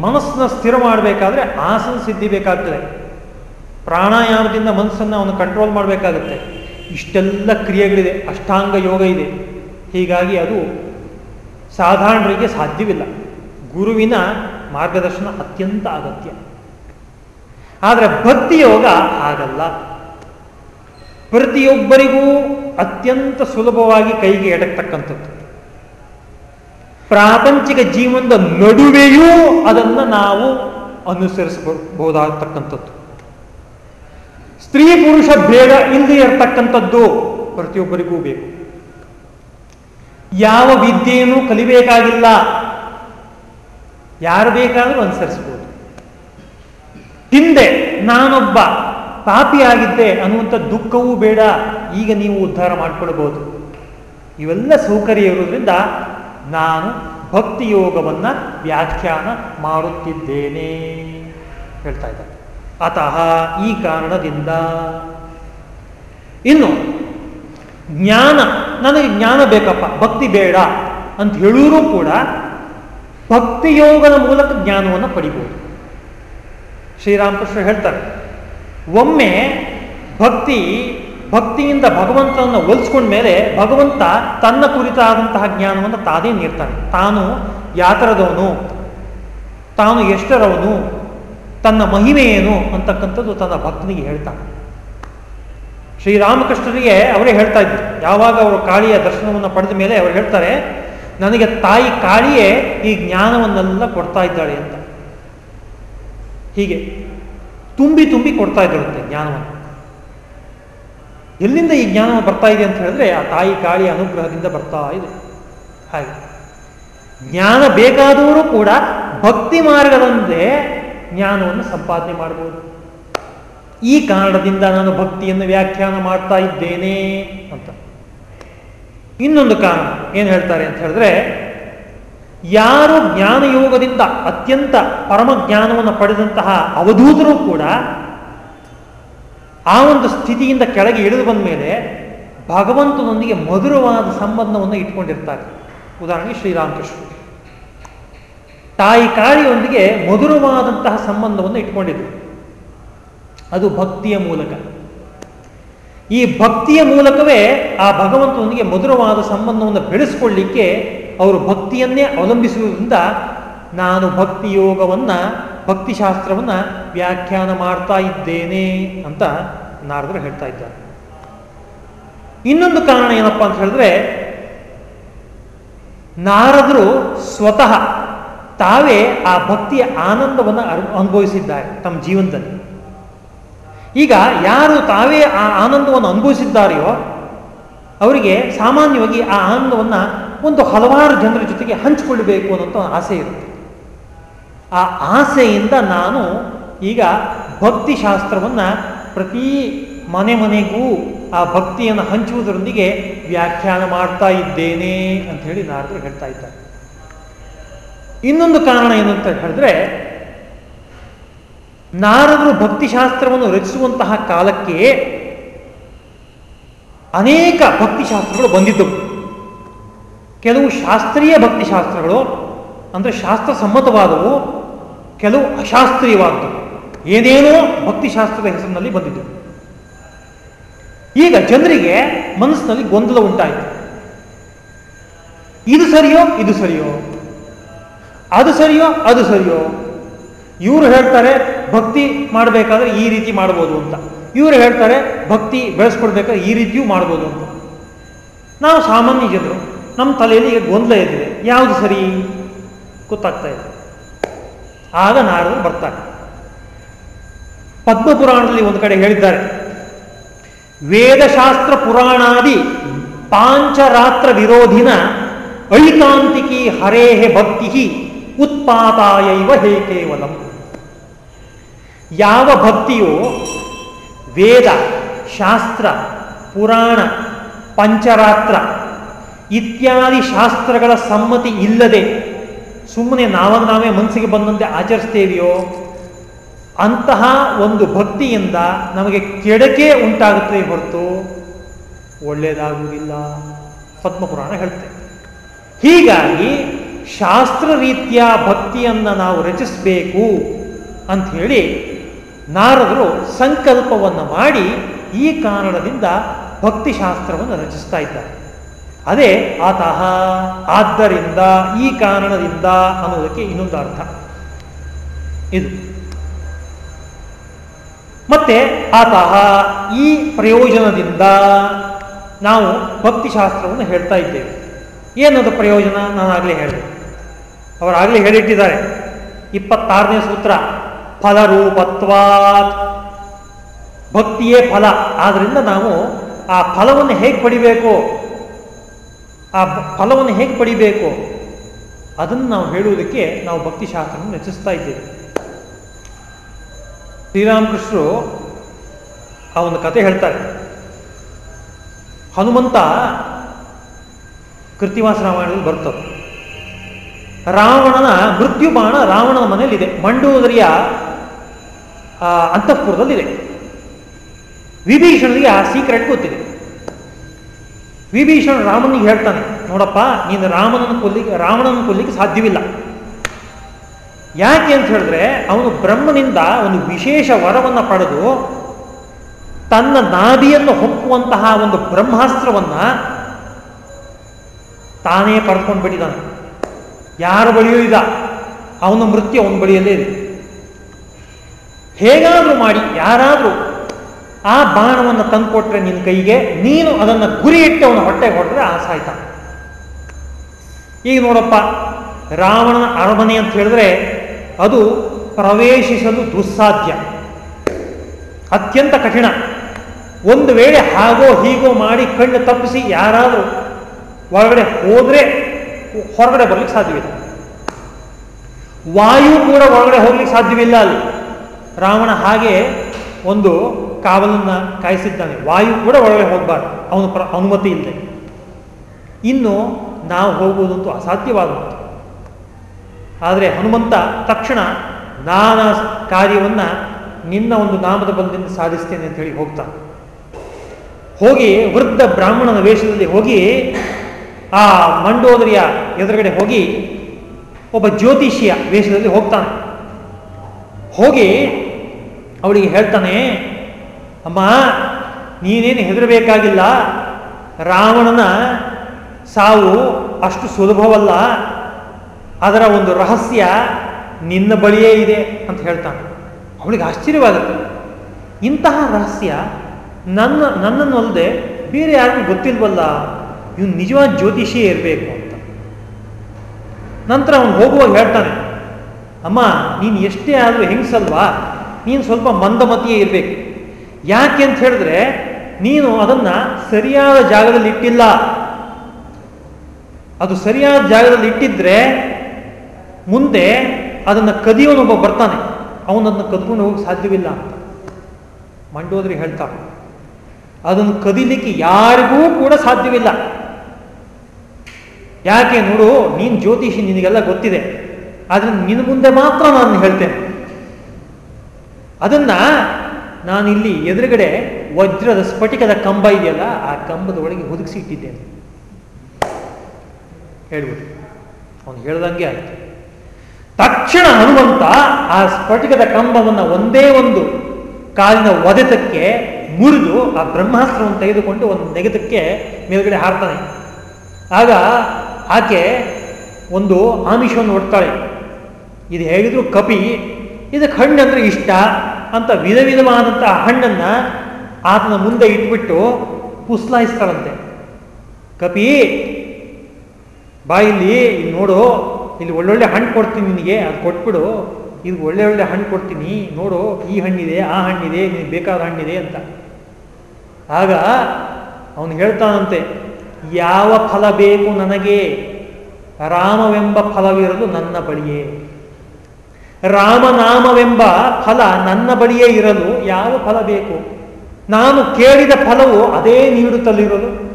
ಮನಸ್ಸನ್ನ ಸ್ಥಿರ ಮಾಡಬೇಕಾದ್ರೆ ಆಸನ ಸಿದ್ಧಿ ಬೇಕಾಗ್ತದೆ. ಪ್ರಾಣಾಯಾಮದಿಂದ ಮನಸ್ಸನ್ನು ಅವನು ಕಂಟ್ರೋಲ್ ಮಾಡಬೇಕಾಗುತ್ತೆ. ಇಷ್ಟೆಲ್ಲ ಕ್ರಿಯೆಗಳಿದೆ, ಅಷ್ಟಾಂಗ ಯೋಗ ಇದೆ. ಹೀಗಾಗಿ ಅದು ಸಾಧಾರಣರಿಗೆ ಸಾಧ್ಯವಿಲ್ಲ. ಗುರುವಿನ ಮಾರ್ಗದರ್ಶನ ಅತ್ಯಂತ ಅಗತ್ಯ. ಆದರೆ ಭಕ್ತಿ ಯೋಗ ಆಗಲ್ಲ. ಪ್ರತಿಯೊಬ್ಬರಿಗೂ ಅತ್ಯಂತ ಸುಲಭವಾಗಿ ಕೈಗೆ ಎಡಕ್ತಕ್ಕಂಥದ್ದು. ಪ್ರಾಪಂಚಿಕ ಜೀವನದ ನಡುವೆಯೂ ಅದನ್ನು ನಾವು ಅನುಸರಿಸಬಹುದಾಗತಕ್ಕಂಥದ್ದು. ಸ್ತ್ರೀ ಪುರುಷ ಭೇದ ಇಲ್ಲದೆ ಇರತಕ್ಕಂಥದ್ದು ಪ್ರತಿಯೊಬ್ಬರಿಗೂ ಬೇಕು. ಯಾವ ವಿದ್ಯೆಯನ್ನು ಕಲಿಬೇಕಾಗಿಲ್ಲ. ಯಾರು ಬೇಕಾದರೂ ಅನುಸರಿಸಬಹುದು. ಹಿಂದೆ ನಾನೊಬ್ಬ ಪಾಪಿಯಾಗಿದ್ದೆ ಅನ್ನುವಂಥ ದುಃಖವೂ ಬೇಡ, ಈಗ ನೀವು ಉದ್ಧಾರ ಮಾಡಿಕೊಳ್ಬಹುದು ಇವೆಲ್ಲ ಸೌಕರ್ಯ ಇರೋದ್ರಿಂದ ನಾನು ಭಕ್ತಿ ಯೋಗವನ್ನು ವ್ಯಾಖ್ಯಾನ ಮಾಡುತ್ತಿದ್ದೇನೆ ಹೇಳ್ತಾ ಇದ್ದಾರೆ ಅತಃ ಈ ಕಾರಣದಿಂದ ಇನ್ನು ಜ್ಞಾನ, ನನಗೆ ಜ್ಞಾನ ಬೇಕಪ್ಪ, ಭಕ್ತಿ ಬೇಡ ಅಂತ ಹೇಳಿರೂ ಕೂಡ ಭಕ್ತಿಯೋಗದ ಮೂಲಕ ಜ್ಞಾನವನ್ನು ಪಡಿಬೋದು. ಶ್ರೀರಾಮಕೃಷ್ಣ ಹೇಳ್ತಾರೆ, ಒಮ್ಮೆ ಭಕ್ತಿ, ಭಕ್ತಿಯಿಂದ ಭಗವಂತನನ್ನು ಒಲಿಸ್ಕೊಂಡ ಮೇಲೆ ಭಗವಂತ ತನ್ನ ಕುರಿತಾದಂತಹ ಜ್ಞಾನವನ್ನು ತಾನೇ ನೀಡ್ತಾನೆ. ತಾನು ಯಾತರದವನು? ತಾನು ಎಷ್ಟರವನು? ತನ್ನ ಮಹಿಮೆ ಏನು? ಅಂತಕ್ಕಂಥದ್ದು ತನ್ನ ಭಕ್ತನಿಗೆ ಹೇಳ್ತಾನೆ. ಶ್ರೀರಾಮಕೃಷ್ಣರಿಗೆ ಅವರೇ ಹೇಳ್ತಾ ಇದ್ರು. ಯಾವಾಗ ಅವರು ಕಾಳಿಯ ದರ್ಶನವನ್ನು ಪಡೆದ ಮೇಲೆ ಅವರು ಹೇಳ್ತಾರೆ, ನನಗೆ ತಾಯಿ ಕಾಳಿಯೇ ಈ ಜ್ಞಾನವನ್ನೆಲ್ಲ ಕೊಡ್ತಾ ಇದ್ದಾಳೆ ಅಂತ. ಹೀಗೆ ತುಂಬಿ ತುಂಬಿ ಕೊಡ್ತಾ ಇದ್ದಿರುತ್ತೆ ಜ್ಞಾನವನ್ನು. ಎಲ್ಲಿಂದ ಈ ಜ್ಞಾನ ಬರ್ತಾ ಇದೆ ಅಂತ ಹೇಳಿದ್ರೆ ಆ ತಾಯಿ ಕಾಳಿ ಅನುಗ್ರಹದಿಂದ ಬರ್ತಾ ಇದೆ. ಹಾಗೆ. ಜ್ಞಾನ ಬೇಕಾದವರು ಕೂಡ ಭಕ್ತಿ ಮಾರ್ಗದಂದೇ ಜ್ಞಾನವನ್ನು ಸಂಪಾದನೆ ಮಾಡಬಹುದು ಈ ಕಾರಣದಿಂದ ನಾನು ಭಕ್ತಿಯನ್ನು ವ್ಯಾಖ್ಯಾನ ಮಾಡ್ತಾ ಇದ್ದೇನೆ ಅಂತ. ಇನ್ನೊಂದು ಕಾರಣ ಏನು ಹೇಳ್ತಾರೆ ಅಂತ ಹೇಳಿದ್ರೆ ಯಾರು ಜ್ಞಾನಯೋಗದಿಂದ ಅತ್ಯಂತ ಪರಮ ಜ್ಞಾನವನ್ನು ಪಡೆದಂತಹ ಅವಧೂತರು ಕೂಡ ಆ ಒಂದು ಸ್ಥಿತಿಯಿಂದ ಕೆಳಗೆ ಇಳಿದು ಬಂದ ಮೇಲೆ ಭಗವಂತನೊಂದಿಗೆ ಮಧುರವಾದ ಸಂಬಂಧವನ್ನು ಇಟ್ಕೊಂಡಿರ್ತಾರೆ. ಉದಾಹರಣೆಗೆ ಶ್ರೀರಾಮಕೃಷ್ಣ. ತಾಯಿ ಕಾಳಿಯೊಂದಿಗೆ ಮಧುರವಾದಂತಹ ಸಂಬಂಧವನ್ನು ಇಟ್ಕೊಂಡಿದ್ರು. ಅದು ಭಕ್ತಿಯ ಮೂಲಕ. ಈ ಭಕ್ತಿಯ ಮೂಲಕವೇ ಆ ಭಗವಂತನೊಂದಿಗೆ ಮಧುರವಾದ ಸಂಬಂಧವನ್ನು ಬೆಳೆಸ್ಕೊಳ್ಳಿಕ್ಕೆ ಅವರು ಭಕ್ತಿಯನ್ನೇ ಅವಲಂಬಿಸುವುದರಿಂದ ನಾನು ಭಕ್ತಿ ಯೋಗವನ್ನ ಭಕ್ತಿಶಾಸ್ತ್ರವನ್ನ ವ್ಯಾಖ್ಯಾನ ಮಾಡ್ತಾ ಇದ್ದೇನೆ ಅಂತ ನಾರದರು ಹೇಳ್ತಾ ಇದ್ದಾರೆ. ಇನ್ನೊಂದು ಕಾರಣ ಏನಪ್ಪಾ ಅಂತ ಹೇಳಿದ್ರೆ, ನಾರದರು ಸ್ವತಃ ತಾವೇ ಆ ಭಕ್ತಿಯ ಆನಂದವನ್ನು ಅನುಭವಿಸಿದ್ದಾರೆ ತಮ್ಮ ಜೀವನದಲ್ಲಿ. ಈಗ ಯಾರು ತಾವೇ ಆ ಆನಂದವನ್ನು ಅನುಭವಿಸಿದ್ದಾರೆಯೋ ಅವರಿಗೆ ಸಾಮಾನ್ಯವಾಗಿ ಆ ಆನಂದವನ್ನು ಒಂದು ಹಲವಾರು ಜನರ ಜೊತೆಗೆ ಹಂಚಿಕೊಳ್ಳಬೇಕು ಅನ್ನೋಂಥ ಆಸೆ ಇರುತ್ತೆ. ಆ ಆಸೆಯಿಂದ ನಾನು ಈಗ ಭಕ್ತಿ ಶಾಸ್ತ್ರವನ್ನು ಪ್ರತಿ ಮನೆ ಮನೆಗೂ ಆ ಭಕ್ತಿಯನ್ನು ಹಂಚುವುದರೊಂದಿಗೆ ವ್ಯಾಖ್ಯಾನ ಮಾಡ್ತಾ ಇದ್ದೇನೆ ಅಂತ ಹೇಳಿ ನಾರದರು ಹೇಳ್ತಾ ಇದ್ದಾರೆ. ಇನ್ನೊಂದು ಕಾರಣ ಏನು ಅಂತ ಹೇಳಿದ್ರೆ, ನಾರದರು ಭಕ್ತಿಶಾಸ್ತ್ರವನ್ನು ರಚಿಸುವಂತಹ ಕಾಲಕ್ಕೆ ಅನೇಕ ಭಕ್ತಿಶಾಸ್ತ್ರಗಳು ಬಂದಿದ್ದವು ಕೆಲವು ಶಾಸ್ತ್ರೀಯ ಭಕ್ತಿಶಾಸ್ತ್ರಗಳು, ಅಂದರೆ ಶಾಸ್ತ್ರ ಸಮ್ಮತವಾದವು ಕೆಲವು ಅಶಾಸ್ತ್ರೀಯವಾದವು. ಏನೇನೋ ಭಕ್ತಿಶಾಸ್ತ್ರದ ಹೆಸರಿನಲ್ಲಿ ಬಂದಿದ್ದವು ಈಗ ಜನರಿಗೆ ಮನಸ್ಸಿನಲ್ಲಿ ಗೊಂದಲ ಉಂಟಾಯಿತು. ಇದು ಸರಿಯೋ ಇದು ಸರಿಯೋ? ಅದು ಸರಿಯೋ ಅದು ಸರಿಯೋ? ಇವರು ಹೇಳ್ತಾರೆ, ಭಕ್ತಿ ಮಾಡಬೇಕಾದ್ರೆ ಈ ರೀತಿ ಮಾಡ್ಬೋದು ಅಂತ. ಇವರು ಹೇಳ್ತಾರೆ, ಭಕ್ತಿ ಬೆಳೆಸ್ಕೊಡ್ಬೇಕಾದ್ರೆ ಈ ರೀತಿಯೂ ಮಾಡ್ಬೋದು ಅಂತ. ನಾವು ಸಾಮಾನ್ಯ ಜನರು, ನಮ್ಮ ತಲೆಯಲ್ಲಿ ಈಗ ಗೊಂದಲ ಇದ್ದಿದೆ ಯಾವುದು ಸರಿ? ಗೊತ್ತಾಗ್ತಾ ಇದೆ ಆಗ ನಾರದರು ಬರ್ತಾರೆ. ಪದ್ಮಪುರಾಣದಲ್ಲಿ ಒಂದು ಕಡೆ ಹೇಳಿದ್ದಾರೆ, ವೇದಶಾಸ್ತ್ರ ಪುರಾಣಾದಿ ಪಾಂಚರಾತ್ರ ವಿರೋಧಿನ ಐಕಾಂತಿಕಿ ಹರೇಹೆ ಭಕ್ತಿ ಉತ್ಪಾತಾಯೈವ ಹೇ ಕೇವಲ. ಯಾವ ಭಕ್ತಿಯು ವೇದ, ಶಾಸ್ತ್ರ, ಪುರಾಣ, ಪಂಚರಾತ್ರ ಇತ್ಯಾದಿ ಶಾಸ್ತ್ರಗಳ ಸಮ್ಮತಿ ಇಲ್ಲದೆ ಸುಮ್ಮನೆ ನಾವನ್ನು ನಾವೇ ಮನಸ್ಸಿಗೆ ಬಂದಂತೆ ಆಚರಿಸ್ತೇವೆಯೋ? ಅಂತಹ ಒಂದು ಭಕ್ತಿಯಿಂದ ನಮಗೆ ಕೆಡಕೆ ಉಂಟಾಗುತ್ತೆ ಹೊರತು ಒಳ್ಳೆಯದಾಗುವುದಿಲ್ಲ ಪದ್ಮಪುರಾಣ ಹೇಳ್ತೇವೆ ಹೀಗಾಗಿ ಶಾಸ್ತ್ರ ರೀತಿಯ ಭಕ್ತಿಯನ್ನು ನಾವು ರಚಿಸಬೇಕು ಅಂಥೇಳಿ ನಾರದರು ಸಂಕಲ್ಪವನ್ನು ಮಾಡಿ ಈ ಕಾರಣದಿಂದ ಭಕ್ತಿಶಾಸ್ತ್ರವನ್ನು ರಚಿಸ್ತಾ ಇದ್ದಾರೆ. ಅದೇ ಆತಃ ಆದ್ದರಿಂದ, ಈ ಕಾರಣದಿಂದ ಅನ್ನೋದಕ್ಕೆ ಇನ್ನೊಂದು ಅರ್ಥ. ಇದು. ಮತ್ತೆ ಆತಃ ಈ ಪ್ರಯೋಜನದಿಂದ ನಾವು ಭಕ್ತಿಶಾಸ್ತ್ರವನ್ನು ಹೇಳ್ತಾ ಇದ್ದೇವೆ. ಏನದು ಪ್ರಯೋಜನ? ನಾನು ಆಗಲೇ ಹೇಳಿದೆ. ಅವರಾಗಲೇ ಹೇಳಿಟ್ಟಿದ್ದಾರೆ. ಇಪ್ಪತ್ತಾರನೇ ಸೂತ್ರ. ಫಲರೂಪತ್ವಾತ್. ಭಕ್ತಿಯೇ ಫಲ. ಆದ್ರಿಂದ ನಾವು ಆ ಫಲವನ್ನು ಹೇಗೆ ಪಡಿಬೇಕು? ಆ ಫಲವನ್ನು ಹೇಗೆ ಪಡಿಬೇಕು? ಅದನ್ನು ನಾವು ಹೇಳುವುದಕ್ಕೆ ನಾವು ಭಕ್ತಿಶಾಸ್ತ್ರವನ್ನು ರಚಿಸ್ತಾ ಇದ್ದೇವೆ. ಶ್ರೀರಾಮಕೃಷ್ಣರು ಆ ಒಂದು ಕತೆ ಹೇಳ್ತಾರೆ. ಹನುಮಂತ ಕೃತಿವಾಸ ರಾಮಾಯಣದಲ್ಲಿ ಬರ್ತದೆ ರಾವಣನ ಮೃತ್ಯು ಬಾಣ ರಾವಣನ ಮನೆಯಲ್ಲಿದೆ. ಮಂಡೋದರಿಯ ಅಂತಃಪುರದಲ್ಲಿದೆ. ವಿಭೀಷಣನಿಗೆ ಆ ಸೀಕ್ರೆಟ್ ಗೊತ್ತಿದೆ. ವಿಭೀಷಣ ರಾಮನಿಗೆ ಹೇಳ್ತಾನೆ, ನೋಡಪ್ಪ, ನೀನು ರಾಮನನ್ನು ಕೊಲ್ಲಿಕ್ಕೆ ರಾವಣನ ಕೊಲ್ಲಿಕ್ಕೆ ಸಾಧ್ಯವಿಲ್ಲ. ಯಾಕೆ ಅಂತ ಹೇಳಿದ್ರೆ, ಅವನು ಬ್ರಹ್ಮನಿಂದ ಒಂದು ವಿಶೇಷ ವರವನ್ನು ಪಡೆದು ತನ್ನ ನಾಭಿಯನ್ನು ಹೊಕ್ಕುವಂತಹ ಒಂದು ಬ್ರಹ್ಮಾಸ್ತ್ರವನ್ನ ತಾನೇ ಪಡ್ಕೊಂಡು ಬಿಟ್ಟಿದ್ದಾನೆ ಯಾರ ಬಳಿಯೂ ಇಲ್ಲ. ಅವನ ಮೃತ್ಯು ಅವನ ಬಳಿಯಲ್ಲೇ ಇದೆ. ಹೇಗಾದರೂ ಮಾಡಿ, ಯಾರಾದರೂ ಆ ಬಾಣವನ್ನು ತಂದುಕೊಟ್ರೆ ನಿನ್ನ ಕೈಗೆ, ನೀನು ಅದನ್ನು ಗುರಿ ಇಟ್ಟು ಅವನ ಹೊಟ್ಟೆಗೆ ಹೊಡೆದ್ರೆ ಆ ಸಾಯ್ತ. ಈಗ ನೋಡಪ್ಪ, ರಾವಣನ ಅರಮನೆ ಅಂತ ಹೇಳಿದ್ರೆ ಅದು ಪ್ರವೇಶಿಸಲು ದುಸ್ಸಾಧ್ಯ. ಅತ್ಯಂತ ಕಠಿಣ. ಒಂದು ವೇಳೆ ಹಾಗೋ ಹೀಗೋ ಮಾಡಿ ಕಣ್ಣು ತಪ್ಪಿಸಿ ಯಾರಾದರೂ ಒಳಗಡೆ ಹೋದರೆ ಹೊರಗಡೆ ಬರ್ಲಿಕ್ಕೆ ಸಾಧ್ಯವಿಲ್ಲ. ವಾಯು ಕೂಡ ಒಳಗಡೆ ಹೋಗ್ಲಿಕ್ಕೆ ಸಾಧ್ಯವಿಲ್ಲ ಅಲ್ಲಿ. ರಾವಣ ಹಾಗೆ ಒಂದು ಕಾವಲನ್ನು ಕಾಯಿಸಿದ್ದಾನೆ. ವಾಯು ಕೂಡ ಒಳಗೆ ಹೋಗಬಾರ್ದು. ಅವನ ಪ್ರ, ಅನುಮತಿ ಇಲ್ಲದೆ ಇನ್ನು ನಾವು ಹೋಗುವುದಂತೂ ಅಸಾಧ್ಯವಾದಂತು ಆದರೆ ಹನುಮಂತ ತಕ್ಷಣ ನಾನಾ ಕಾರ್ಯವನ್ನು ನಿನ್ನ ಒಂದು ನಾಮದ ಬಲದಿಂದ ಸಾಧಿಸ್ತೇನೆ ಅಂತ ಹೇಳಿ ಹೋಗ್ತಾನೆ ಹೋಗಿ ವೃದ್ಧ ಬ್ರಾಹ್ಮಣನ ವೇಷದಲ್ಲಿ ಹೋಗಿ ಆ ಮಂಡೋದರಿಯ ಎದುರುಗಡೆ ಹೋಗಿ ಒಬ್ಬ ಜ್ಯೋತಿಷಿಯ ವೇಷದಲ್ಲಿ ಹೋಗ್ತಾನೆ. ಹೋಗಿ ಅವಳಿಗೆ ಹೇಳ್ತಾನೆ, ಅಮ್ಮ, ನೀನೇನು ಹೆದರಬೇಕಾಗಿಲ್ಲ. ರಾವಣನ ಸಾವು ಅಷ್ಟು ಸುಲಭವಲ್ಲ. ಅದರ ಒಂದು ರಹಸ್ಯ ನಿನ್ನ ಬಳಿಯೇ ಇದೆ, ಅಂತ ಹೇಳ್ತಾನೆ. ಅವಳಿಗೆ ಆಶ್ಚರ್ಯವಾಗುತ್ತೆ. ಇಂತಹ ರಹಸ್ಯ ನನ್ನ ನನ್ನನ್ನಲ್ಲದೆ ಬೇರೆ ಯಾರಿಗೂ ಗೊತ್ತಿಲ್ವಲ್ಲ. ಇವನು ನಿಜವಾದ ಜ್ಯೋತಿಷಿಯೇ ಇರಬೇಕು ಅಂತ. ನಂತರ ಅವನು ಹೋಗುವಾಗ ಹೇಳ್ತಾನೆ, ಅಮ್ಮ, ನೀನು ಎಷ್ಟೇ ಆದರೂ ಹೆಂಗಸಲ್ವಾ? ನೀನು ಸ್ವಲ್ಪ ಮಂದಮತಿಯೇ ಇರಬೇಕು. ಯಾಕೆ ಅಂತ ಹೇಳಿದ್ರೆ, ನೀನು ಅದನ್ನು ಸರಿಯಾದ ಜಾಗದಲ್ಲಿ ಇಟ್ಟಿಲ್ಲ. ಅದು ಸರಿಯಾದ ಜಾಗದಲ್ಲಿ ಇಟ್ಟಿದ್ರೆ ಮುಂದೆ ಅದನ್ನು ಕದಿಯೋನೊಬ್ಬ ಬರ್ತಾನೆ. ಅವನದನ್ನು ಕದ್ಕೊಂಡು ಹೋಗಕ್ಕೆ ಸಾಧ್ಯವಿಲ್ಲ ಅಂತ. ಮಂಡೋದ್ರಿ ಹೇಳ್ತಾ, ಅದನ್ನು ಕದಿಲಿಕ್ಕೆ ಯಾರಿಗೂ ಕೂಡ ಸಾಧ್ಯವಿಲ್ಲ. ಯಾಕೆ ನೋಡು, ನೀನು ಜ್ಯೋತಿಷಿ ನಿನಗೆಲ್ಲ ಗೊತ್ತಿದೆ. ಆದ್ರೆ ನಿನ್ನ ಮುಂದೆ ಮಾತ್ರ ನಾನು ಹೇಳ್ತೇನೆ. ಅದನ್ನ ನಾನಿಲ್ಲಿ ಎದುರುಗಡೆ ವಜ್ರದ ಸ್ಫಟಿಕದ ಕಂಬ ಇದೆಯಲ್ಲ, ಆ ಕಂಬದ ಒಳಗೆ ಹುದುಗಿಸಿ ಇಟ್ಟಿದ್ದೇನೆ ಹೇಳ್ಬಿಟ್ಟು ಅವನು ಹೇಳ್ದಂಗೆ ಆಯಿತು. ತಕ್ಷಣ ಹನುಮಂತ ಆ ಸ್ಫಟಿಕದ ಕಂಬವನ್ನು ಒಂದೇ ಒಂದು ಕಾಲಿನ ಒದೆತಕ್ಕೆ ಮುರಿದು ಆ ಬ್ರಹ್ಮಾಸ್ತ್ರವನ್ನು ತೆಗೆದುಕೊಂಡು ಒಂದು ನೆಗೆತಕ್ಕೆ ಮೇಲುಗಡೆ ಹಾರ್ತಾನೆ. ಆಗ ಆಕೆ ಒಂದು ಆಮಿಷವನ್ನು ಒಡ್ತಾಳೆ. ಇದು ಹೇಗಿದ್ರು ಕಪಿ ಇದಕ್ಕೆ ಹಣ್ಣು ಅಂದರೆ ಇಷ್ಟ. ಅಂತ ವಿಧ ವಿಧವಾದಂತಹ ಹಣ್ಣನ್ನ ಆತನ ಮುಂದೆ ಇಟ್ಬಿಟ್ಟು ಪುಸ್ಲಾಯಿಸ್ತಾಳಂತೆ. ಕಪಿ ಬಾಯಿಲಿ ಇಲ್ಲಿ ಇಲ್ಲಿ ನೋಡು, ಇಲ್ಲಿ ಒಳ್ಳೊಳ್ಳೆ ಹಣ್ಣು ಕೊಡ್ತೀನಿ ನಿನಗೆ, ಅದು ಕೊಟ್ಬಿಡು. ಇದು ಒಳ್ಳೆ ಒಳ್ಳೆ ಹಣ್ಣು ಕೊಡ್ತೀನಿ, ನೋಡು, ಈ ಹಣ್ಣಿದೆ, ಆ ಹಣ್ಣಿದೆ, ನಿನಗೆ ಬೇಕಾದ ಹಣ್ಣಿದೆ ಅಂತ. ಆಗ ಅವನು ಹೇಳ್ತಾನಂತೆ ಯಾವ ಫಲ ಬೇಕು ನನಗೆ? ರಾಮವೆಂಬ ಫಲವಿರೋದು ನನ್ನ ಬಳಿಯೇ. ರಾಮನಾಮವೆಂಬ ಫಲ ನನ್ನ ಬಳಿಯೇ ಇರಲು ಯಾವ ಫಲ ಬೇಕು? ನಾನು ಕೇಳಿದ ಫಲವು ಅದೇ ನೀಡುತ್ತಲಿರಲು?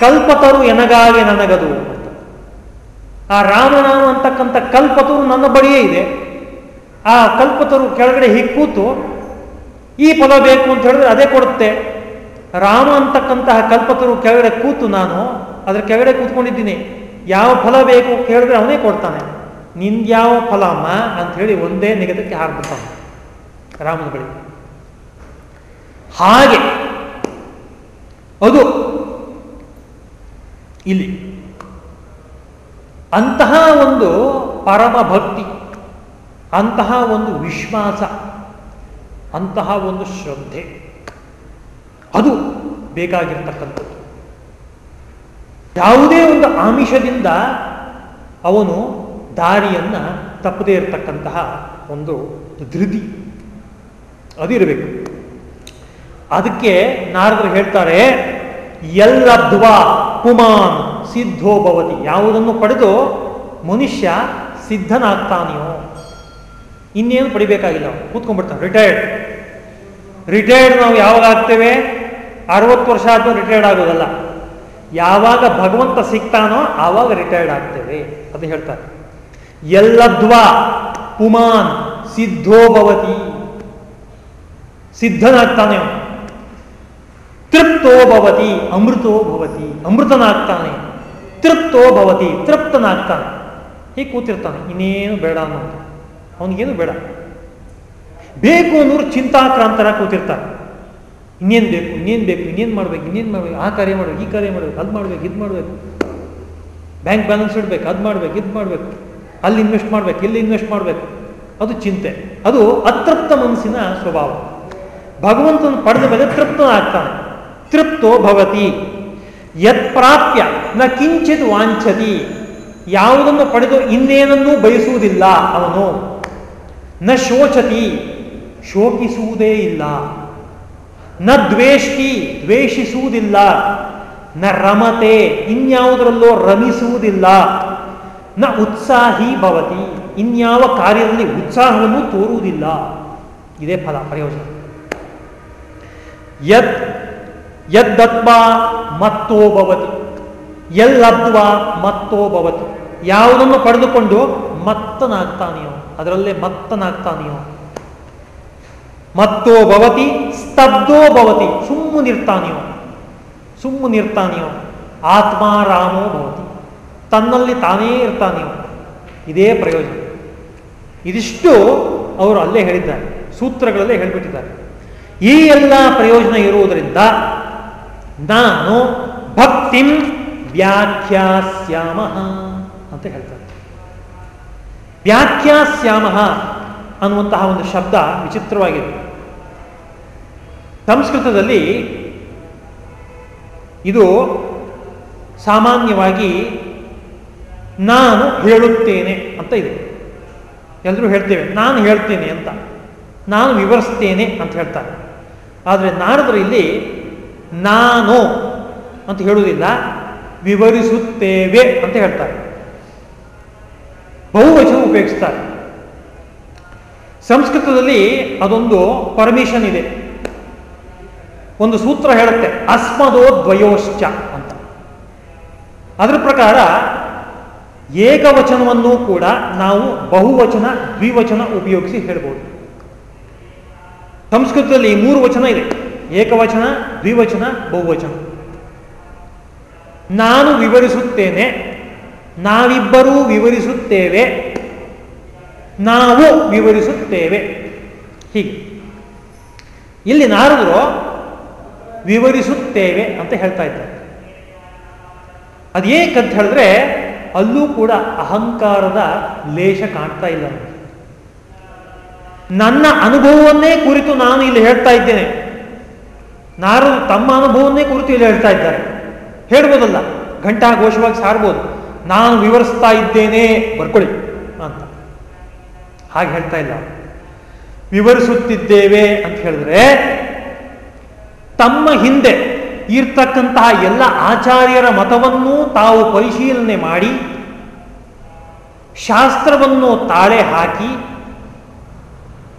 ಕಲ್ಪತರು ಎನಗಾಗೆ ನನಗದು? ಆ ರಾಮನಾಮ ಅಂತಕ್ಕಂಥ ಕಲ್ಪತರು ನನ್ನ ಬಳಿಯೇ ಇದೆ. ಆ ಕಲ್ಪತರು ಕೆಳಗಡೆ ಹಿಕ್ಕೂತು ಕೂತು, ಈ ಫಲ ಬೇಕು ಅಂತ ಹೇಳಿದ್ರೆ ಅದೇ ಕೊಡುತ್ತೆ. ರಾಮ ಅಂತಕ್ಕಂತಹ ಕಲ್ಪತರು ಕೆಳಗಡೆ ಕೂತು ನಾನು, ಅದರ ಕೆಳಗಡೆ ಕೂತ್ಕೊಂಡಿದ್ದೀನಿ. ಯಾವ ಫಲ ಬೇಕು ಕೇಳಿದ್ರೆ ಅವನೇ ಕೊಡ್ತಾನೆ. ನಿಂದ್ಯಾವ ಫಲಮ್ಮ ಹೇಳಿ ಒಂದೇ ನಿಗದಕ್ಕೆ ಹಾರ್ಬಿಡ್ತಾನೆ ರಾಮನ ಬಳಿ. ಹಾಗೆ ಅದು ಇಲ್ಲಿ ಅಂತಹ ಒಂದು ಪರಮ ಭಕ್ತಿ, ಅಂತಹ ಒಂದು ವಿಶ್ವಾಸ, ಅಂತಹ ಒಂದು ಶ್ರದ್ಧೆ, ಅದು ಬೇಕಾಗಿರ್ತಕ್ಕಂಥದ್ದು. ಯಾವುದೇ ಒಂದು ಆಮಿಷದಿಂದ ಅವನು ದಾರಿಯನ್ನ ತಪ್ಪದೇ ಇರತಕ್ಕಂತಹ ಒಂದು ಧೃತಿ. ಅದಿರಬೇಕು ಅದಕ್ಕೆ ನಾರದರು ಹೇಳ್ತಾರೆ ಎಲ್ಲದ್ವಾ ಪುಮಾನ್ ಸಿದ್ಧೋ ಭವತಿ. ಯಾವುದನ್ನು ಪಡೆದು ಮನುಷ್ಯ ಸಿದ್ಧನಾಗ್ತಾನೆಯೋ? ಇನ್ನೇನು ಪಡಿಬೇಕಾಗಿಲ್ಲ ಕೂತ್ಕೊಂಡ್ಬಿಡ್ತಾನೆ, ರಿಟೈರ್ಡ್. ರಿಟೈರ್ಡ್ ನಾವು ಯಾವಾಗ ಆಗ್ತೇವೆ? ಅರವತ್ತು ವರ್ಷ ಆದ್ಮೇಲೆ ರಿಟೈರ್ಡ್ ಆಗೋದಲ್ಲ. ಯಾವಾಗ ಭಗವಂತ ಸಿಗ್ತಾನೋ, ಆವಾಗ ರಿಟೈರ್ಡ್ ಆಗ್ತೇವೆ, ಅದು ಹೇಳ್ತಾರೆ. ಎಲ್ಲದ್ವಾ ಪುಮಾನ್ ಸಿದ್ಧೋಭವತಿ ಸಿದ್ಧನಾಗ್ತಾನೆ ಅವನು. ತೃಪ್ತೋ ಭವತಿ, ಅಮೃತೋ ಭವತಿ. ಅಮೃತನಾಗ್ತಾನೆ. ತೃಪ್ತೋ ಭವತಿ, ತೃಪ್ತನಾಗ್ತಾನೆ. ಹೀಗೆ ಕೂತಿರ್ತಾನೆ. ಇನ್ನೇನು ಬೇಡ ಅನ್ನೋದು. ಅವನಿಗೇನು ಬೇಡ. ಬೇಕು ಅನ್ನೋರು ಚಿಂತಾಕ್ರಾಂತರ ಕೂತಿರ್ತಾರೆ. ಇನ್ನೇನು ಬೇಕು ಇನ್ನೇನು ಬೇಕು, ಇನ್ನೇನು ಮಾಡ್ಬೇಕು ಇನ್ನೇನು ಮಾಡ್ಬೇಕು, ಆ ಕಾರ್ಯ ಮಾಡ್ಬೇಕು, ಈ ಕಾರ್ಯ ಮಾಡ್ಬೇಕು, ಅದು ಮಾಡ್ಬೇಕು, ಇದು ಮಾಡ್ಬೇಕು. ಬ್ಯಾಂಕ್ ಬ್ಯಾಲೆನ್ಸ್ ಇಡ್ಬೇಕು ಅದು ಮಾಡ್ಬೇಕು, ಇದು ಮಾಡಬೇಕು. ಅಲ್ಲಿ ಇನ್ವೆಸ್ಟ್ ಮಾಡಬೇಕು, ಇಲ್ಲಿ ಇನ್ವೆಸ್ಟ್ ಮಾಡಬೇಕು. ಅದು ಚಿಂತೆ. ಅದು ಅತೃಪ್ತ ಮನಸ್ಸಿನ ಸ್ವಭಾವ. ಭಗವಂತನ ಪಡೆದ ಮೇಲೆ ತೃಪ್ತನಾಗ್ತಾನೆ ತೃಪ್ತೋ ಭವತಿ. ಯತ್ ಪ್ರಾಪ್ಯ ನ ಕಿಂಚಿತ್ ವಾಂಛತಿ. ಯಾವುದನ್ನು ಪಡೆದು ಇನ್ನೇನನ್ನೂ ಬಯಸುವುದಿಲ್ಲ ಅವನು. ನ ಶೋಚತಿ, ಶೋಕಿಸುವುದೇ ಇಲ್ಲ. ನ ದ್ವೇಷ್ಟಿ, ದ್ವೇಷಿಸುವುದಿಲ್ಲ. ನ ರಮತೆ, ಇನ್ಯಾವುದರಲ್ಲೋ ರಮಿಸುವುದಿಲ್ಲ. ನ ಉತ್ಸಾಹಿ ಭವತಿ. ಇನ್ಯಾವ ಕಾರ್ಯದಲ್ಲಿ ಉತ್ಸಾಹವನ್ನು ತೋರುವುದಿಲ್ಲ. ಇದೇ ಫಲ, ಪ್ರಯೋಜನ. ಯದ್, ಯದ್ದತ್ವಾ ಮತ್ತೋ ಭವತಿ. ಎಲ್ಲದ್ವಾ ಮತ್ತೋ ಭವತಿ. ಯಾವುದನ್ನು ಪಡೆದುಕೊಂಡು ಮತ್ತನಾಗ್ತಾನೆಯೋ, ಅದರಲ್ಲೇ ಮತ್ತನಾಗ್ತಾನೆಯೋ. ಮತ್ತೋ ಭವತಿ, ಸ್ತಬ್ಧೋ ಭವತಿ. ಸುಮ್ಮನಿರ್ತಾನೆಯೋ ಸುಮ್ಮನಿರ್ತಾನೆಯೋ ಆತ್ಮಾರಾಮೋ ಭವತಿ. ತನ್ನಲ್ಲಿ ತಾನೇ ಇರ್ತಾನೆ ಇದೇ ಪ್ರಯೋಜನ. ಇದಿಷ್ಟು ಅವರು ಅಲ್ಲೇ ಹೇಳಿದ್ದಾರೆ, ಸೂತ್ರಗಳಲ್ಲೇ ಹೇಳಿಬಿಟ್ಟಿದ್ದಾರೆ. ಈ ಎಲ್ಲ ಪ್ರಯೋಜನ ಇರುವುದರಿಂದ ನಾನು ಭಕ್ತಿಂ ವ್ಯಾಖ್ಯಾಸ್ಯಾಮಹ ಅಂತ ಹೇಳ್ತಾರೆ. ವ್ಯಾಖ್ಯಾಸ್ಯಾಮಹ ಅನ್ನುವಂತಹ ಒಂದು ಶಬ್ದ ವಿಚಿತ್ರವಾಗಿದೆ. ಸಂಸ್ಕೃತದಲ್ಲಿ ಇದು ಸಾಮಾನ್ಯವಾಗಿ ನಾನು ಹೇಳುತ್ತೇನೆ ಅಂತ ಇದೆ. ಎಲ್ಲರೂ ಹೇಳ್ತೇವೆ, ನಾನು ಹೇಳ್ತೇನೆ ಅಂತ. ನಾನು ವಿವರಿಸ್ತೇನೆ ಅಂತ ಹೇಳ್ತಾರೆ. ಆದರೆ ನಾರದರು ಇಲ್ಲಿ ನಾನು ಅಂತ ಹೇಳುವುದಿಲ್ಲ, ವಿವರಿಸುತ್ತೇವೆ ಅಂತ ಹೇಳ್ತಾರೆ. ಬಹುವಚನ ಉಪಯೋಗಿಸ್ತಾರೆ. ಸಂಸ್ಕೃತದಲ್ಲಿ ಅದೊಂದು ಪರ್ಮಿಷನ್ ಇದೆ. ಒಂದು ಸೂತ್ರ ಹೇಳುತ್ತೆ, ಅಸ್ಮದೋ ದ್ವಯೋಶ್ಚ ಅಂತ. ಅದರ ಪ್ರಕಾರ ಏಕವಚನವನ್ನು ಕೂಡ ನಾವು ಬಹುವಚನ, ದ್ವಿವಚನ ಉಪಯೋಗಿಸಿ ಹೇಳ್ಬೋದು. ಸಂಸ್ಕೃತದಲ್ಲಿ ಮೂರು ವಚನ ಇದೆ. ಏಕವಚನ, ದ್ವಿವಚನ, ಬಹುವಚನ. ನಾನು ವಿವರಿಸುತ್ತೇನೆ, ನಾವಿಬ್ಬರೂ ವಿವರಿಸುತ್ತೇವೆ, ನಾವು ವಿವರಿಸುತ್ತೇವೆ. ಹೀಗೆ. ಇಲ್ಲಿ ನಾರದರು ವಿವರಿಸುತ್ತೇವೆ ಅಂತ ಹೇಳ್ತಾ ಇದ್ದಾರೆ. ಅದೇಕಂತ ಹೇಳಿದ್ರೆ ಅಲ್ಲೂ ಕೂಡ ಅಹಂಕಾರದ ಲೇಷ ಕಾಣ್ತಾ ಇಲ್ಲ. ನನ್ನ ಅನುಭವವನ್ನೇ ಕುರಿತು ನಾನು ಇಲ್ಲಿ ಹೇಳ್ತಾ ಇದ್ದೇನೆ. ನಾರು ತಮ್ಮ ಅನುಭವವನ್ನೇ ಕುರಿತು ಇಲ್ಲಿ ಹೇಳ್ತಾ ಇದ್ದಾರೆ. ಹೇಳ್ಬೋದಲ್ಲ? ಘಂಟಾ ಘೋಷವಾಗಿ ಸಾರ್ಬೋದು. ನಾನು ವಿವರಿಸ್ತಾ ಇದ್ದೇನೆ. ಬರ್ಕೊಳ್ಳಿ ಅಂತ. ಹಾಗೆ ಹೇಳ್ತಾ ಇಲ್ಲ. ವಿವರಿಸುತ್ತಿದ್ದೇವೆ ಅಂತ ಹೇಳಿದ್ರೆ, ತಮ್ಮ ಹಿಂದೆ ಇರ್ತಕ್ಕಂತಹ ಎಲ್ಲ ಆಚಾರ್ಯರ ಮತವನ್ನೂ ತಾವು ಪರಿಶೀಲನೆ ಮಾಡಿ ಶಾಸ್ತ್ರವನ್ನು ತಾಳೆ ಹಾಕಿ,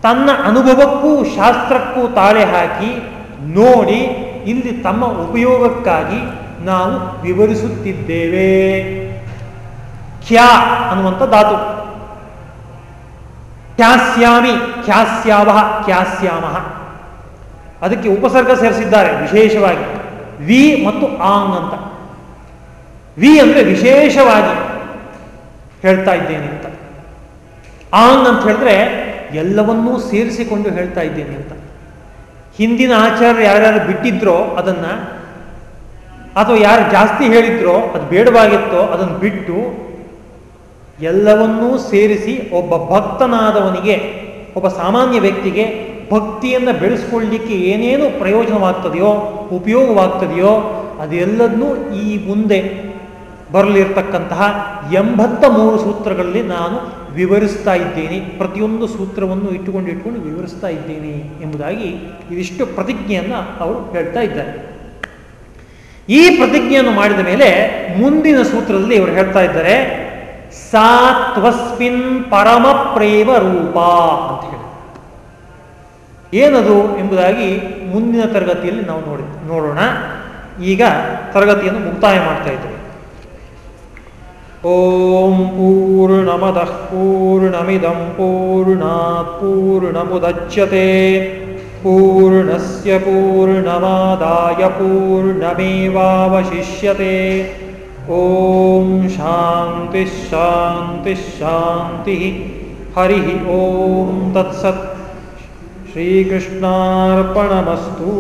ತನ್ನ ಅನುಭವಕ್ಕೂ ಶಾಸ್ತ್ರಕ್ಕೂ ತಾಳೆ ಹಾಕಿ ನೋಡಿ ಇಲ್ಲಿ ತಮ್ಮ ಉಪಯೋಗಕ್ಕಾಗಿ ನಾವು ವಿವರಿಸುತ್ತಿದ್ದೇವೆ. ಖ್ಯಾ ಅನ್ನುವಂಥ ಧಾತು ಖ್ಯಾಸ್ಯಾಮಿ ಖ್ಯಾಸ್ಯಾವ ಖ್ಯಾಸ್ಯಾಮಹ ಅದಕ್ಕೆ ಉಪಸರ್ಗ ಸೇರಿಸಿದ್ದಾರೆ ವಿಶೇಷವಾಗಿ. ವಿ ಮತ್ತು ಆಂಗ್ ಅಂತ. ವಿ ಅಂದ್ರೆ ವಿಶೇಷವಾಗಿ ಹೇಳ್ತಾ ಇದ್ದೇನೆ ಅಂತ. ಆಂಗ್ ಅಂತ ಹೇಳಿದ್ರೆ ಎಲ್ಲವನ್ನೂ ಸೇರಿಸಿಕೊಂಡು ಹೇಳ್ತಾ ಇದ್ದೇನೆ ಅಂತ. ಹಿಂದಿನ ಆಚಾರ್ಯ ಯಾರ್ಯಾರು ಬಿಟ್ಟಿದ್ರೋ ಅದನ್ನ, ಅಥವಾ ಯಾರು ಜಾಸ್ತಿ ಹೇಳಿದ್ರೋ ಅದು ಬೇಡವಾಗಿತ್ತೋ ಅದನ್ನು ಬಿಟ್ಟು ಎಲ್ಲವನ್ನೂ ಸೇರಿಸಿ ಒಬ್ಬ ಭಕ್ತನಾದವನಿಗೆ, ಒಬ್ಬ ಸಾಮಾನ್ಯ ವ್ಯಕ್ತಿಗೆ ಭಕ್ತಿಯನ್ನು ಬೆಳೆಸ್ಕೊಳ್ಳಿಕ್ಕೆ ಏನೇನು ಪ್ರಯೋಜನವಾಗ್ತದೆಯೋ, ಉಪಯೋಗವಾಗ್ತದೆಯೋ, ಅದೆಲ್ಲದನ್ನೂ ಈ ಮುಂದೆ ಬರಲಿರ್ತಕ್ಕಂತಹ ಎಂಬತ್ತ ಮೂರು ಸೂತ್ರಗಳಲ್ಲಿ ನಾನು ವಿವರಿಸ್ತಾ ಇದ್ದೇನೆ. ಪ್ರತಿಯೊಂದು ಸೂತ್ರವನ್ನು ಇಟ್ಟುಕೊಂಡು ಇಟ್ಟುಕೊಂಡು ವಿವರಿಸ್ತಾ ಇದ್ದೇನೆ ಎಂಬುದಾಗಿ ಇದಿಷ್ಟು ಪ್ರತಿಜ್ಞೆಯನ್ನು ಅವರು ಹೇಳ್ತಾ ಇದ್ದಾರೆ. ಈ ಪ್ರತಿಜ್ಞೆಯನ್ನು ಮಾಡಿದ ಮೇಲೆ ಮುಂದಿನ ಸೂತ್ರದಲ್ಲಿ ಇವರು ಹೇಳ್ತಾ ಇದ್ದಾರೆ ಸಾತ್ವಸ್ಮಿನ್ ಪರಮ ಪ್ರೇಮ ರೂಪ ಅಂತ ಹೇಳಿ. ಏನದು ಎಂಬುದಾಗಿ ಮುಂದಿನ ತರಗತಿಯಲ್ಲಿ ನಾವು ನೋಡಿ, ನೋಡೋಣ. ಈಗ ತರಗತಿಯನ್ನು ಮುಕ್ತಾಯ ಮಾಡ್ತಾ ಇದ್ದೇವೆ. ಓಂ ಪೂರ್ಣಮದಃ ಪೂರ್ಣಮಿದಂ ಪೂರ್ಣಾತ್ ಪೂರ್ಣಮುದಚ್ಯತೆ. ಪೂರ್ಣಸ್ಯ ಪೂರ್ಣಮಾದಾಯ ಪೂರ್ಣಮೇವಾವಶಿಷ್ಯತೆ. ಓಂ ಶಾಂತಿ ಶಾಂತಿ ಶಾಂತಿ. ಹರಿ ಓಂ ತತ್ಸತ್. ಶ್ರೀಕೃಷ್ಣಾರ್ಪಣಮಸ್ತು.